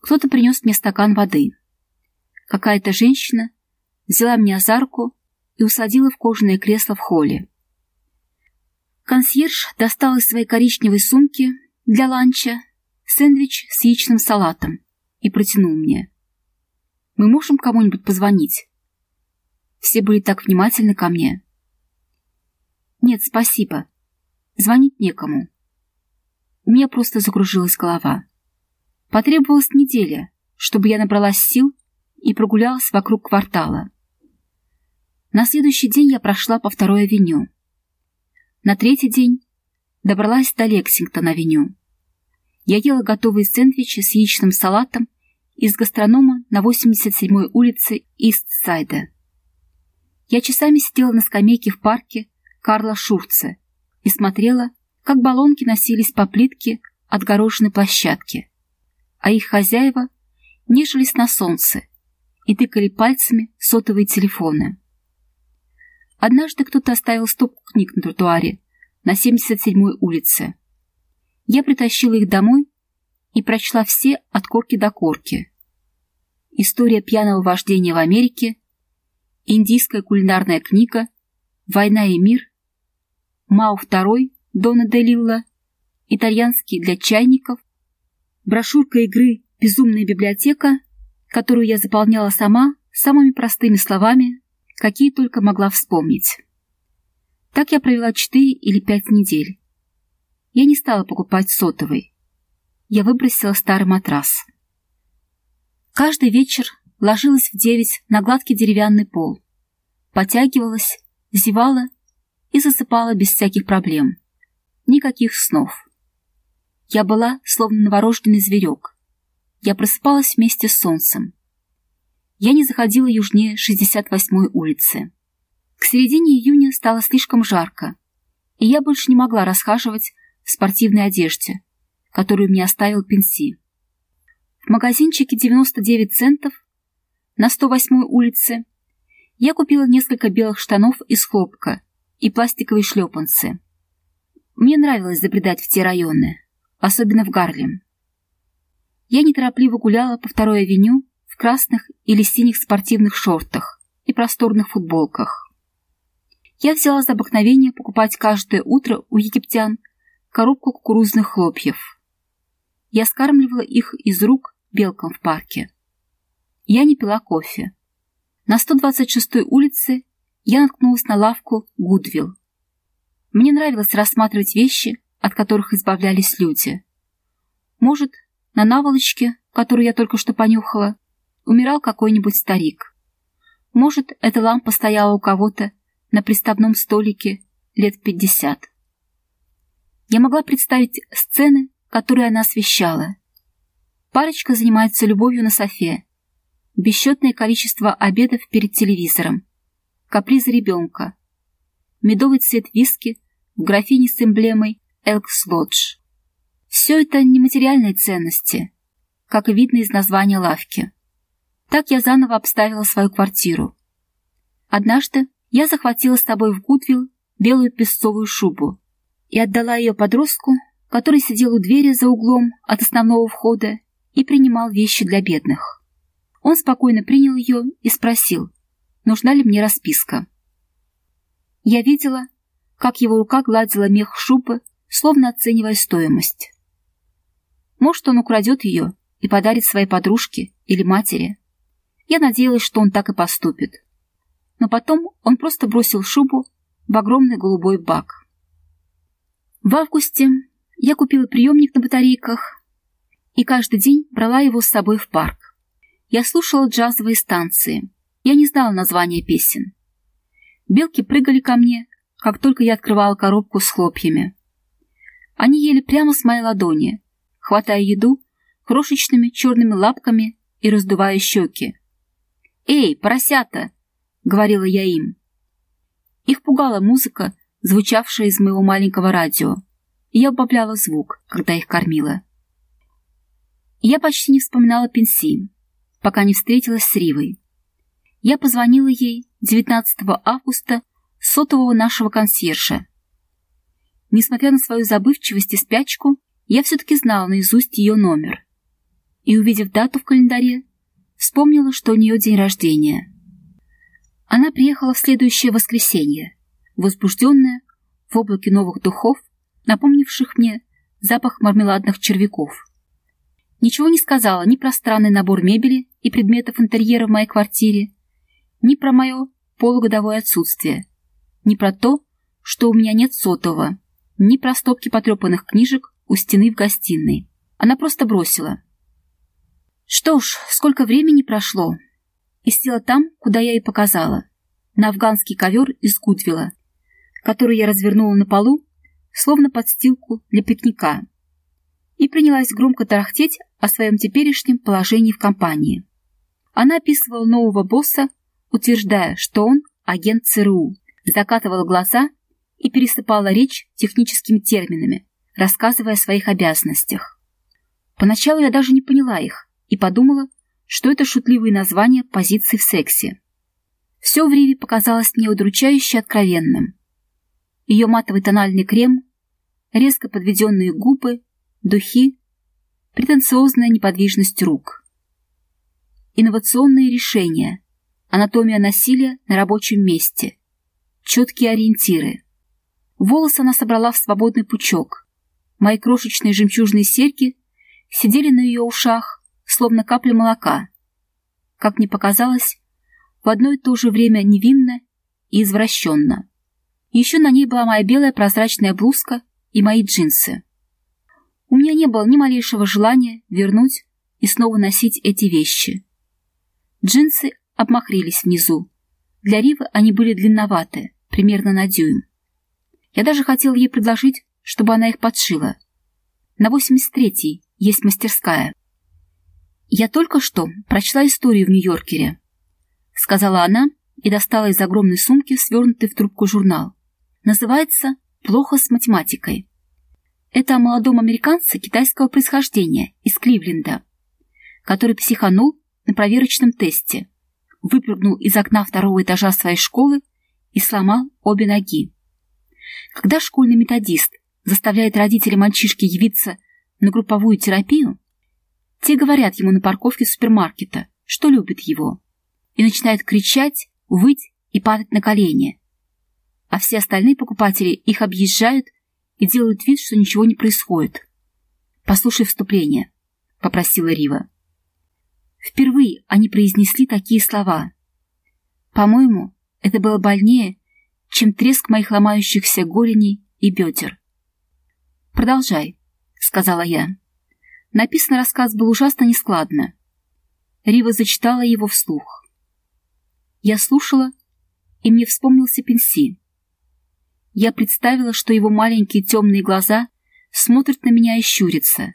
Кто-то принес мне стакан воды. Какая-то женщина взяла меня за руку и усадила в кожаное кресло в холле. Консьерж достал из своей коричневой сумки для ланча сэндвич с яичным салатом и протянул мне. «Мы можем кому-нибудь позвонить?» Все были так внимательны ко мне. «Нет, спасибо. Звонить некому». У меня просто закружилась голова. Потребовалась неделя, чтобы я набралась сил и прогулялась вокруг квартала. На следующий день я прошла по второй авеню. На третий день добралась до Лексингтон-авеню. Я ела готовые сэндвичи с яичным салатом из гастронома на 87-й улице Ист-Сайда. Я часами сидела на скамейке в парке Карла Шурце и смотрела, как баллонки носились по плитке отгороженной площадки а их хозяева нежились на солнце и тыкали пальцами сотовые телефоны. Однажды кто-то оставил стопку книг на тротуаре на 77-й улице. Я притащила их домой и прочла все от корки до корки. История пьяного вождения в Америке, индийская кулинарная книга, война и мир, Мау II Дона де Лилла, итальянский для чайников, Брошюрка игры «Безумная библиотека», которую я заполняла сама самыми простыми словами, какие только могла вспомнить. Так я провела четыре или пять недель. Я не стала покупать сотовый. Я выбросила старый матрас. Каждый вечер ложилась в девять на гладкий деревянный пол, потягивалась, зевала и засыпала без всяких проблем. Никаких снов. Я была словно новорожденный зверек. Я просыпалась вместе с солнцем. Я не заходила южнее 68-й улицы. К середине июня стало слишком жарко, и я больше не могла расхаживать в спортивной одежде, которую мне оставил Пенси. В магазинчике 99 центов на 108-й улице я купила несколько белых штанов из хлопка и пластиковые шлепанцы. Мне нравилось забредать в те районы особенно в Гарлем. Я неторопливо гуляла по второй авеню в красных или синих спортивных шортах и просторных футболках. Я взяла за обыкновение покупать каждое утро у египтян коробку кукурузных хлопьев. Я скармливала их из рук белкам в парке. Я не пила кофе. На 126-й улице я наткнулась на лавку Гудвилл. Мне нравилось рассматривать вещи, от которых избавлялись люди. Может, на наволочке, которую я только что понюхала, умирал какой-нибудь старик. Может, эта лампа стояла у кого-то на приставном столике лет пятьдесят. Я могла представить сцены, которые она освещала. Парочка занимается любовью на софе. Бесчетное количество обедов перед телевизором. Капризы ребенка. Медовый цвет виски в графине с эмблемой Элкс Лодж. Все это нематериальные ценности, как видно из названия лавки. Так я заново обставила свою квартиру. Однажды я захватила с собой в Гудвилл белую песцовую шубу и отдала ее подростку, который сидел у двери за углом от основного входа и принимал вещи для бедных. Он спокойно принял ее и спросил, нужна ли мне расписка. Я видела, как его рука гладила мех шубы, словно оценивая стоимость. Может, он украдет ее и подарит своей подружке или матери. Я надеялась, что он так и поступит. Но потом он просто бросил шубу в огромный голубой бак. В августе я купила приемник на батарейках и каждый день брала его с собой в парк. Я слушала джазовые станции. Я не знала названия песен. Белки прыгали ко мне, как только я открывала коробку с хлопьями. Они ели прямо с моей ладони, хватая еду крошечными черными лапками и раздувая щеки. «Эй, поросята!» — говорила я им. Их пугала музыка, звучавшая из моего маленького радио, и я убавляла звук, когда их кормила. Я почти не вспоминала Пенси, пока не встретилась с Ривой. Я позвонила ей 19 августа сотового нашего консьержа. Несмотря на свою забывчивость и спячку, я все-таки знала наизусть ее номер. И, увидев дату в календаре, Вспомнила, что у нее день рождения. Она приехала в следующее воскресенье, возбужденная, в облаке новых духов, напомнивших мне запах мармеладных червяков. Ничего не сказала ни про странный набор мебели и предметов интерьера в моей квартире, ни про мое полугодовое отсутствие, ни про то, что у меня нет сотового, ни про стопки потрепанных книжек у стены в гостиной. Она просто бросила. Что ж, сколько времени прошло. И села там, куда я и показала, на афганский ковер из Гудвилла, который я развернула на полу, словно подстилку для пикника, и принялась громко тарахтеть о своем теперешнем положении в компании. Она описывала нового босса, утверждая, что он агент ЦРУ, закатывала глаза и пересыпала речь техническими терминами, рассказывая о своих обязанностях. Поначалу я даже не поняла их, и подумала, что это шутливые названия позиций в сексе. Все в Риве показалось мне удручающе откровенным. Ее матовый тональный крем, резко подведенные губы, духи, претенциозная неподвижность рук. Инновационные решения, анатомия насилия на рабочем месте, четкие ориентиры. Волосы она собрала в свободный пучок. Мои крошечные жемчужные серьги сидели на ее ушах, словно капля молока. Как мне показалось, в одно и то же время невинно и извращенно. Еще на ней была моя белая прозрачная блузка и мои джинсы. У меня не было ни малейшего желания вернуть и снова носить эти вещи. Джинсы обмахрились внизу. Для Ривы они были длинноваты, примерно на дюйм. Я даже хотел ей предложить, чтобы она их подшила. На 83-й есть мастерская. «Я только что прочла историю в Нью-Йоркере», — сказала она и достала из огромной сумки свернутый в трубку журнал. «Называется «Плохо с математикой». Это о молодом американце китайского происхождения из Кливленда, который психанул на проверочном тесте, выпрыгнул из окна второго этажа своей школы и сломал обе ноги. Когда школьный методист заставляет родителей мальчишки явиться на групповую терапию, те говорят ему на парковке супермаркета, что любят его, и начинают кричать, выть и падать на колени. А все остальные покупатели их объезжают и делают вид, что ничего не происходит. «Послушай вступление», — попросила Рива. Впервые они произнесли такие слова. По-моему, это было больнее, чем треск моих ломающихся голеней и бедер. «Продолжай», — сказала я. Написанный рассказ был ужасно нескладно. Рива зачитала его вслух. Я слушала, и мне вспомнился Пенси. Я представила, что его маленькие темные глаза смотрят на меня и щурятся.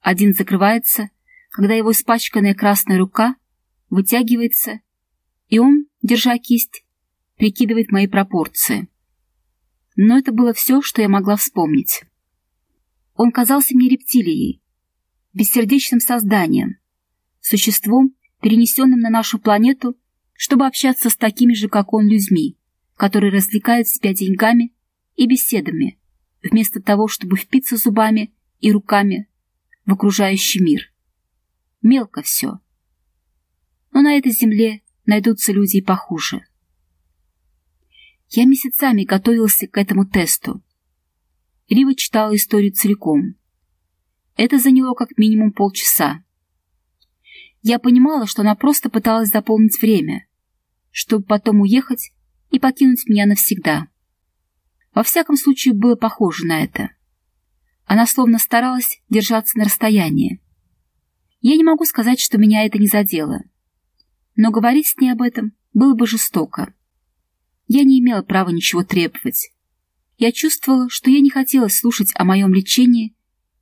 Один закрывается, когда его испачканная красная рука вытягивается, и он, держа кисть, прикидывает мои пропорции. Но это было все, что я могла вспомнить. Он казался мне рептилией, бессердечным созданием, существом, перенесенным на нашу планету, чтобы общаться с такими же, как он, людьми, которые развлекают себя деньгами и беседами, вместо того, чтобы впиться зубами и руками в окружающий мир. Мелко все. Но на этой земле найдутся люди и похуже. Я месяцами готовился к этому тесту. Рива читала историю целиком. Это заняло как минимум полчаса. Я понимала, что она просто пыталась заполнить время, чтобы потом уехать и покинуть меня навсегда. Во всяком случае, было похоже на это. Она словно старалась держаться на расстоянии. Я не могу сказать, что меня это не задело. Но говорить с ней об этом было бы жестоко. Я не имела права ничего требовать. Я чувствовала, что я не хотела слушать о моем лечении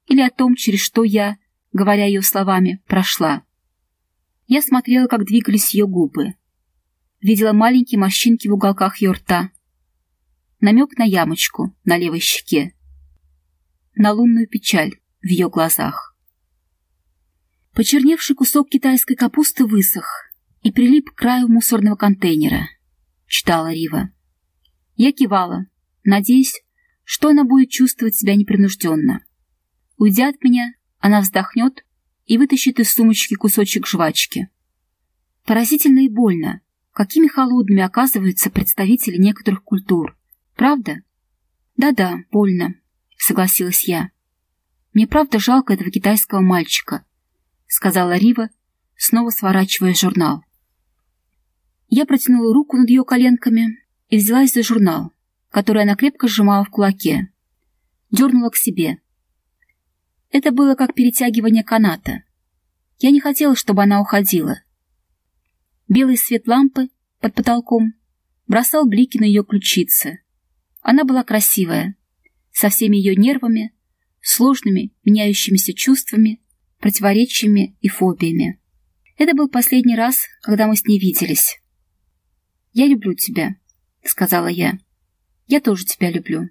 или о том, через что я, говоря ее словами, прошла. Я смотрела, как двигались ее губы. Видела маленькие морщинки в уголках ее рта. Намек на ямочку на левой щеке. На лунную печаль в ее глазах. Почерневший кусок китайской капусты высох и прилип к краю мусорного контейнера, читала Рива. Я кивала, надеясь, что она будет чувствовать себя непринужденно. Уйдя от меня, она вздохнет и вытащит из сумочки кусочек жвачки. Поразительно и больно, какими холодными оказываются представители некоторых культур. Правда? Да-да, больно, согласилась я. Мне правда жалко этого китайского мальчика, сказала Рива, снова сворачивая журнал. Я протянула руку над ее коленками и взялась за журнал, который она крепко сжимала в кулаке. Дернула к себе. Это было как перетягивание каната. Я не хотела, чтобы она уходила. Белый свет лампы под потолком бросал блики на ее ключицы. Она была красивая, со всеми ее нервами, сложными, меняющимися чувствами, противоречиями и фобиями. Это был последний раз, когда мы с ней виделись. «Я люблю тебя», — сказала я. «Я тоже тебя люблю».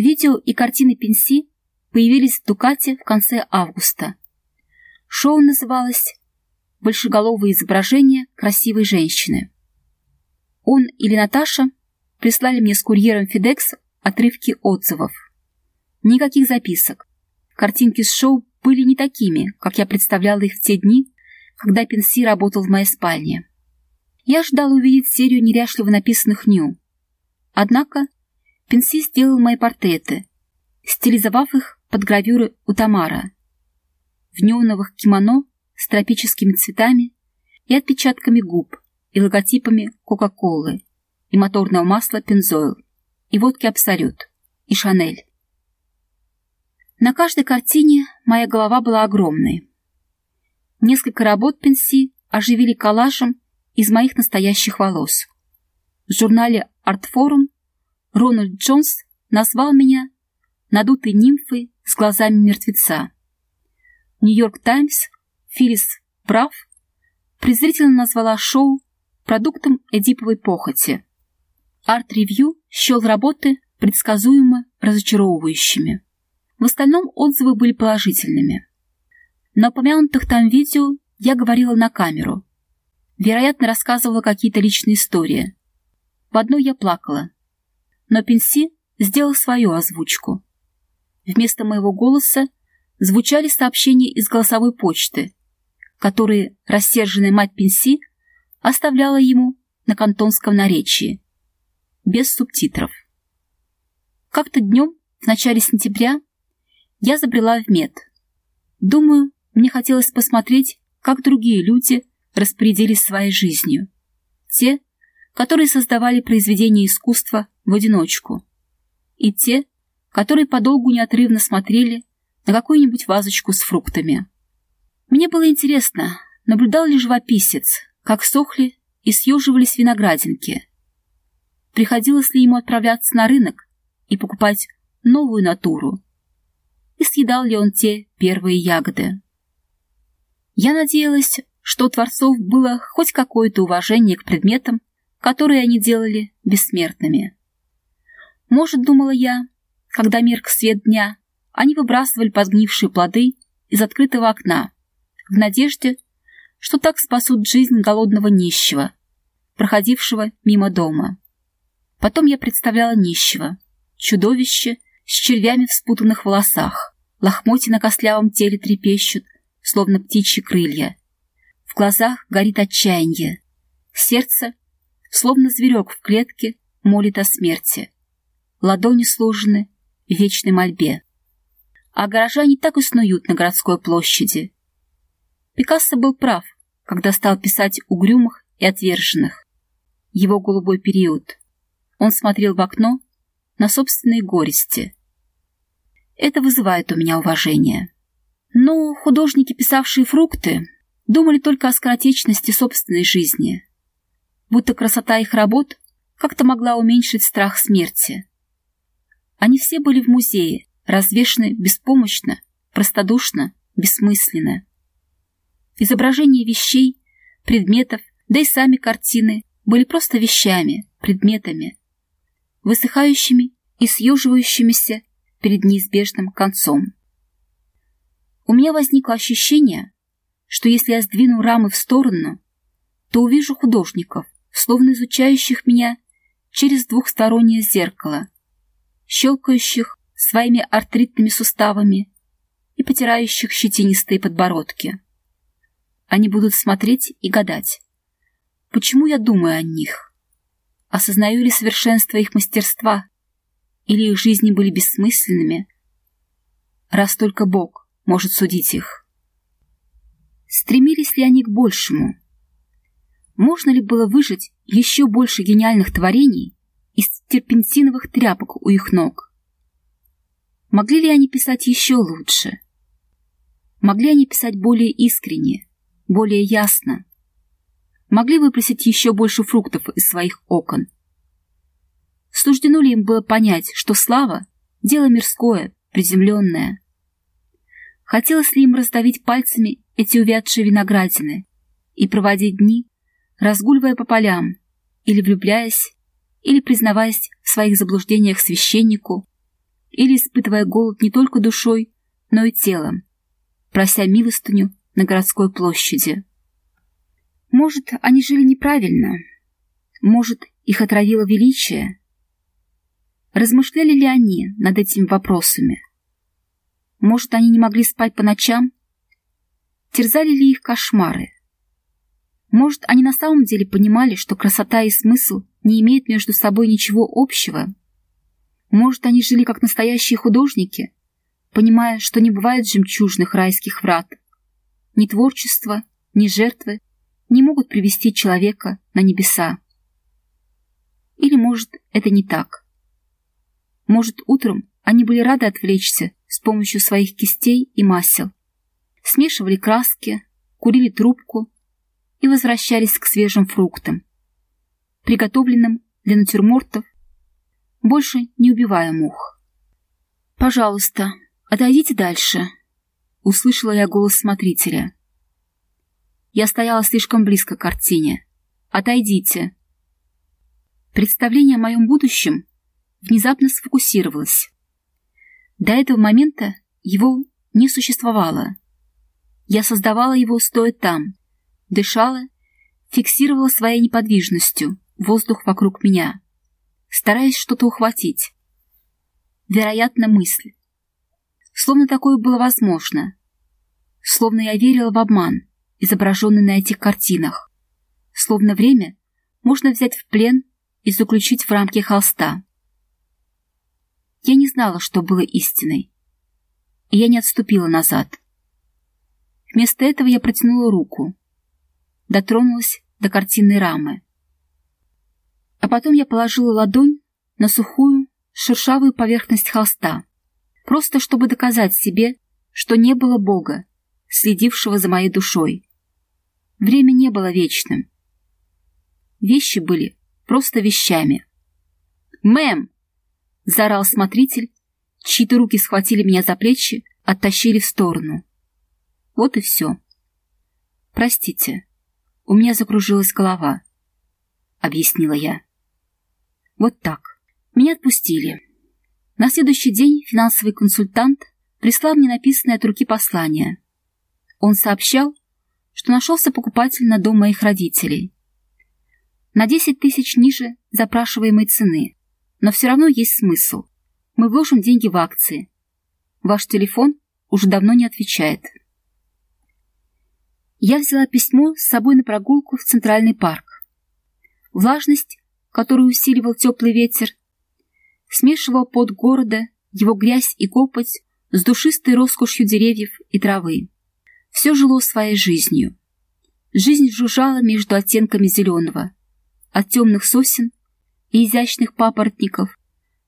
Видео и картины Пенси появились в Дукате в конце августа. Шоу называлось «Большеголовое изображение красивой женщины». Он или Наташа прислали мне с курьером FedEx отрывки отзывов. Никаких записок. Картинки с шоу были не такими, как я представляла их в те дни, когда Пенси работал в моей спальне. Я ждала увидеть серию неряшливо написанных ню. Однако Пенси сделал мои портреты, стилизовав их под гравюры у Тамара. В неоновых кимоно с тропическими цветами и отпечатками губ, и логотипами Кока-Колы, и моторного масла Пензойл, и водки Абсолют, и Шанель. На каждой картине моя голова была огромной. Несколько работ Пенси оживили коллажем из моих настоящих волос. В журнале «Артфорум» Рональд Джонс назвал меня надутой нимфой с глазами мертвеца. «Нью-Йорк Таймс» Филлис Брав презрительно назвала шоу продуктом эдиповой похоти. Арт-ревью счел работы предсказуемо разочаровывающими. В остальном отзывы были положительными. На упомянутых там видео я говорила на камеру. Вероятно, рассказывала какие-то личные истории. В одной я плакала. Но Пенси сделал свою озвучку. Вместо моего голоса звучали сообщения из голосовой почты, которые рассерженная мать Пенси оставляла ему на кантонском наречии, без субтитров. Как-то днем, в начале сентября, я забрела в мед. Думаю, мне хотелось посмотреть, как другие люди распорядились своей жизнью. Те, которые создавали произведения искусства в одиночку. И те, которые подолгу неотрывно смотрели на какую-нибудь вазочку с фруктами. Мне было интересно, наблюдал ли живописец, как сохли и съеживались виноградинки. Приходилось ли ему отправляться на рынок и покупать новую натуру? И съедал ли он те первые ягоды? Я надеялась, что у творцов было хоть какое-то уважение к предметам, которые они делали бессмертными. Может, думала я, когда мерк свет дня, они выбрасывали подгнившие плоды из открытого окна, в надежде, что так спасут жизнь голодного нищего, проходившего мимо дома. Потом я представляла нищего, чудовище с червями в спутанных волосах, лохмотья на костлявом теле трепещут, словно птичьи крылья. В глазах горит отчаяние, сердце, словно зверек в клетке, молит о смерти. Ладони сложены в вечной мольбе. А горожане так и снуют на городской площади. Пикассо был прав, когда стал писать угрюмых и отверженных. Его голубой период. Он смотрел в окно на собственные горести. Это вызывает у меня уважение. Но художники, писавшие фрукты, думали только о скоротечности собственной жизни. Будто красота их работ как-то могла уменьшить страх смерти. Они все были в музее, развешаны беспомощно, простодушно, бессмысленно. Изображения вещей, предметов, да и сами картины были просто вещами, предметами, высыхающими и съеживающимися перед неизбежным концом. У меня возникло ощущение, что если я сдвину рамы в сторону, то увижу художников, словно изучающих меня через двухстороннее зеркало, щелкающих своими артритными суставами и потирающих щетинистые подбородки. Они будут смотреть и гадать, почему я думаю о них, осознаю ли совершенство их мастерства, или их жизни были бессмысленными, раз только Бог может судить их. Стремились ли они к большему? Можно ли было выжить еще больше гениальных творений из терпентиновых тряпок у их ног? Могли ли они писать еще лучше? Могли они писать более искренне, более ясно? Могли выпросить еще больше фруктов из своих окон? Суждено ли им было понять, что слава — дело мирское, приземленное, Хотелось ли им раздавить пальцами эти увядшие виноградины и проводить дни, разгуливая по полям, или влюбляясь, или признаваясь в своих заблуждениях священнику, или испытывая голод не только душой, но и телом, прося милостыню на городской площади. Может, они жили неправильно, может, их отравило величие. Размышляли ли они над этими вопросами? Может, они не могли спать по ночам? Терзали ли их кошмары? Может, они на самом деле понимали, что красота и смысл не имеют между собой ничего общего? Может, они жили как настоящие художники, понимая, что не бывает жемчужных райских врат? Ни творчество, ни жертвы не могут привести человека на небеса. Или, может, это не так? Может, утром они были рады отвлечься с помощью своих кистей и масел. Смешивали краски, курили трубку и возвращались к свежим фруктам, приготовленным для натюрмортов, больше не убивая мух. «Пожалуйста, отойдите дальше», — услышала я голос смотрителя. Я стояла слишком близко к картине. «Отойдите». Представление о моем будущем внезапно сфокусировалось. До этого момента его не существовало. Я создавала его, стоя там, дышала, фиксировала своей неподвижностью воздух вокруг меня, стараясь что-то ухватить. Вероятно, мысль. Словно такое было возможно. Словно я верила в обман, изображенный на этих картинах. Словно время можно взять в плен и заключить в рамки холста. Я не знала, что было истиной. И я не отступила назад. Вместо этого я протянула руку. Дотронулась до картинной рамы. Потом я положила ладонь на сухую, шершавую поверхность холста, просто чтобы доказать себе, что не было Бога, следившего за моей душой. Время не было вечным, Вещи были просто вещами. «Мэм!» — заорал смотритель, чьи-то руки схватили меня за плечи, оттащили в сторону. Вот и все. «Простите, у меня закружилась голова», — объяснила я. Вот так. Меня отпустили. На следующий день финансовый консультант прислал мне написанное от руки послание. Он сообщал, что нашелся покупатель на дом моих родителей. На 10 тысяч ниже запрашиваемой цены, но все равно есть смысл. Мы вложим деньги в акции. Ваш телефон уже давно не отвечает. Я взяла письмо с собой на прогулку в Центральный парк. Влажность, которую усиливал теплый ветер, смешивал под города, его грязь и копоть с душистой роскошью деревьев и травы. Все жило своей жизнью. Жизнь жужжала между оттенками зеленого, от темных сосен и изящных папоротников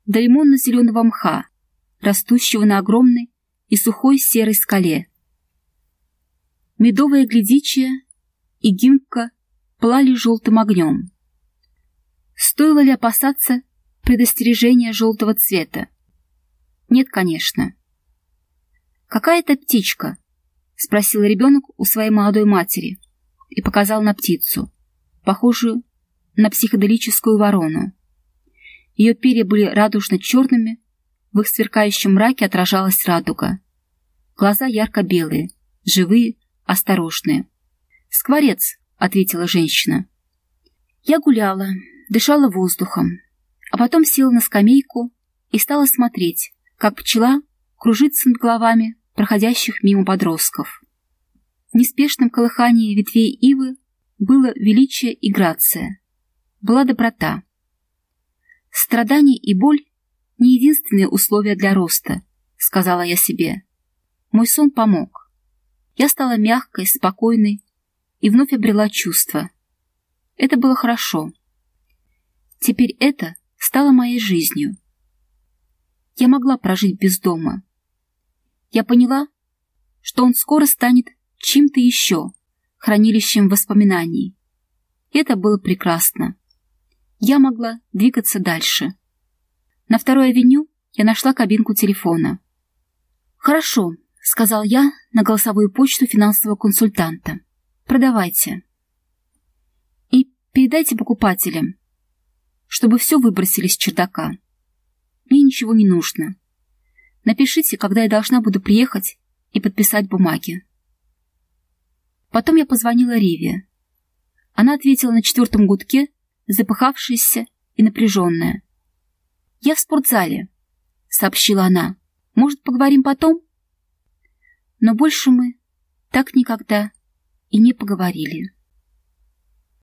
до лимонно-зеленого мха, растущего на огромной и сухой серой скале. Медовая глядичья и гимка плали желтым огнем. Стоило ли опасаться предостережения желтого цвета? Нет, конечно. «Какая-то птичка?» — спросил ребенок у своей молодой матери и показал на птицу, похожую на психоделическую ворону. Ее перья были радужно-черными, в их сверкающем мраке отражалась радуга. Глаза ярко-белые, живые, осторожные. «Скворец», — ответила женщина. Я гуляла, дышала воздухом, а потом села на скамейку и стала смотреть, как пчела кружится над головами проходящих мимо подростков. В неспешном колыхании ветвей ивы было величие и грация, была доброта. Страдание и боль — не единственные условия для роста, сказала я себе. Мой сон помог. Я стала мягкой, спокойной и вновь обрела чувства. Это было хорошо. Теперь это стало моей жизнью. Я могла прожить без дома. Я поняла, что он скоро станет чем-то еще, хранилищем воспоминаний. это было прекрасно. Я могла двигаться дальше. На второй авеню я нашла кабинку телефона. «Хорошо», — сказал я на голосовую почту финансового консультанта. «Продавайте». «И передайте покупателям, чтобы все выбросили с чердака. Мне ничего не нужно. Напишите, когда я должна буду приехать и подписать бумаги. Потом я позвонила Риве. Она ответила на четвертом гудке, запыхавшаяся и напряженная. «Я в спортзале», — сообщила она. «Может, поговорим потом?» Но больше мы так никогда и не поговорили.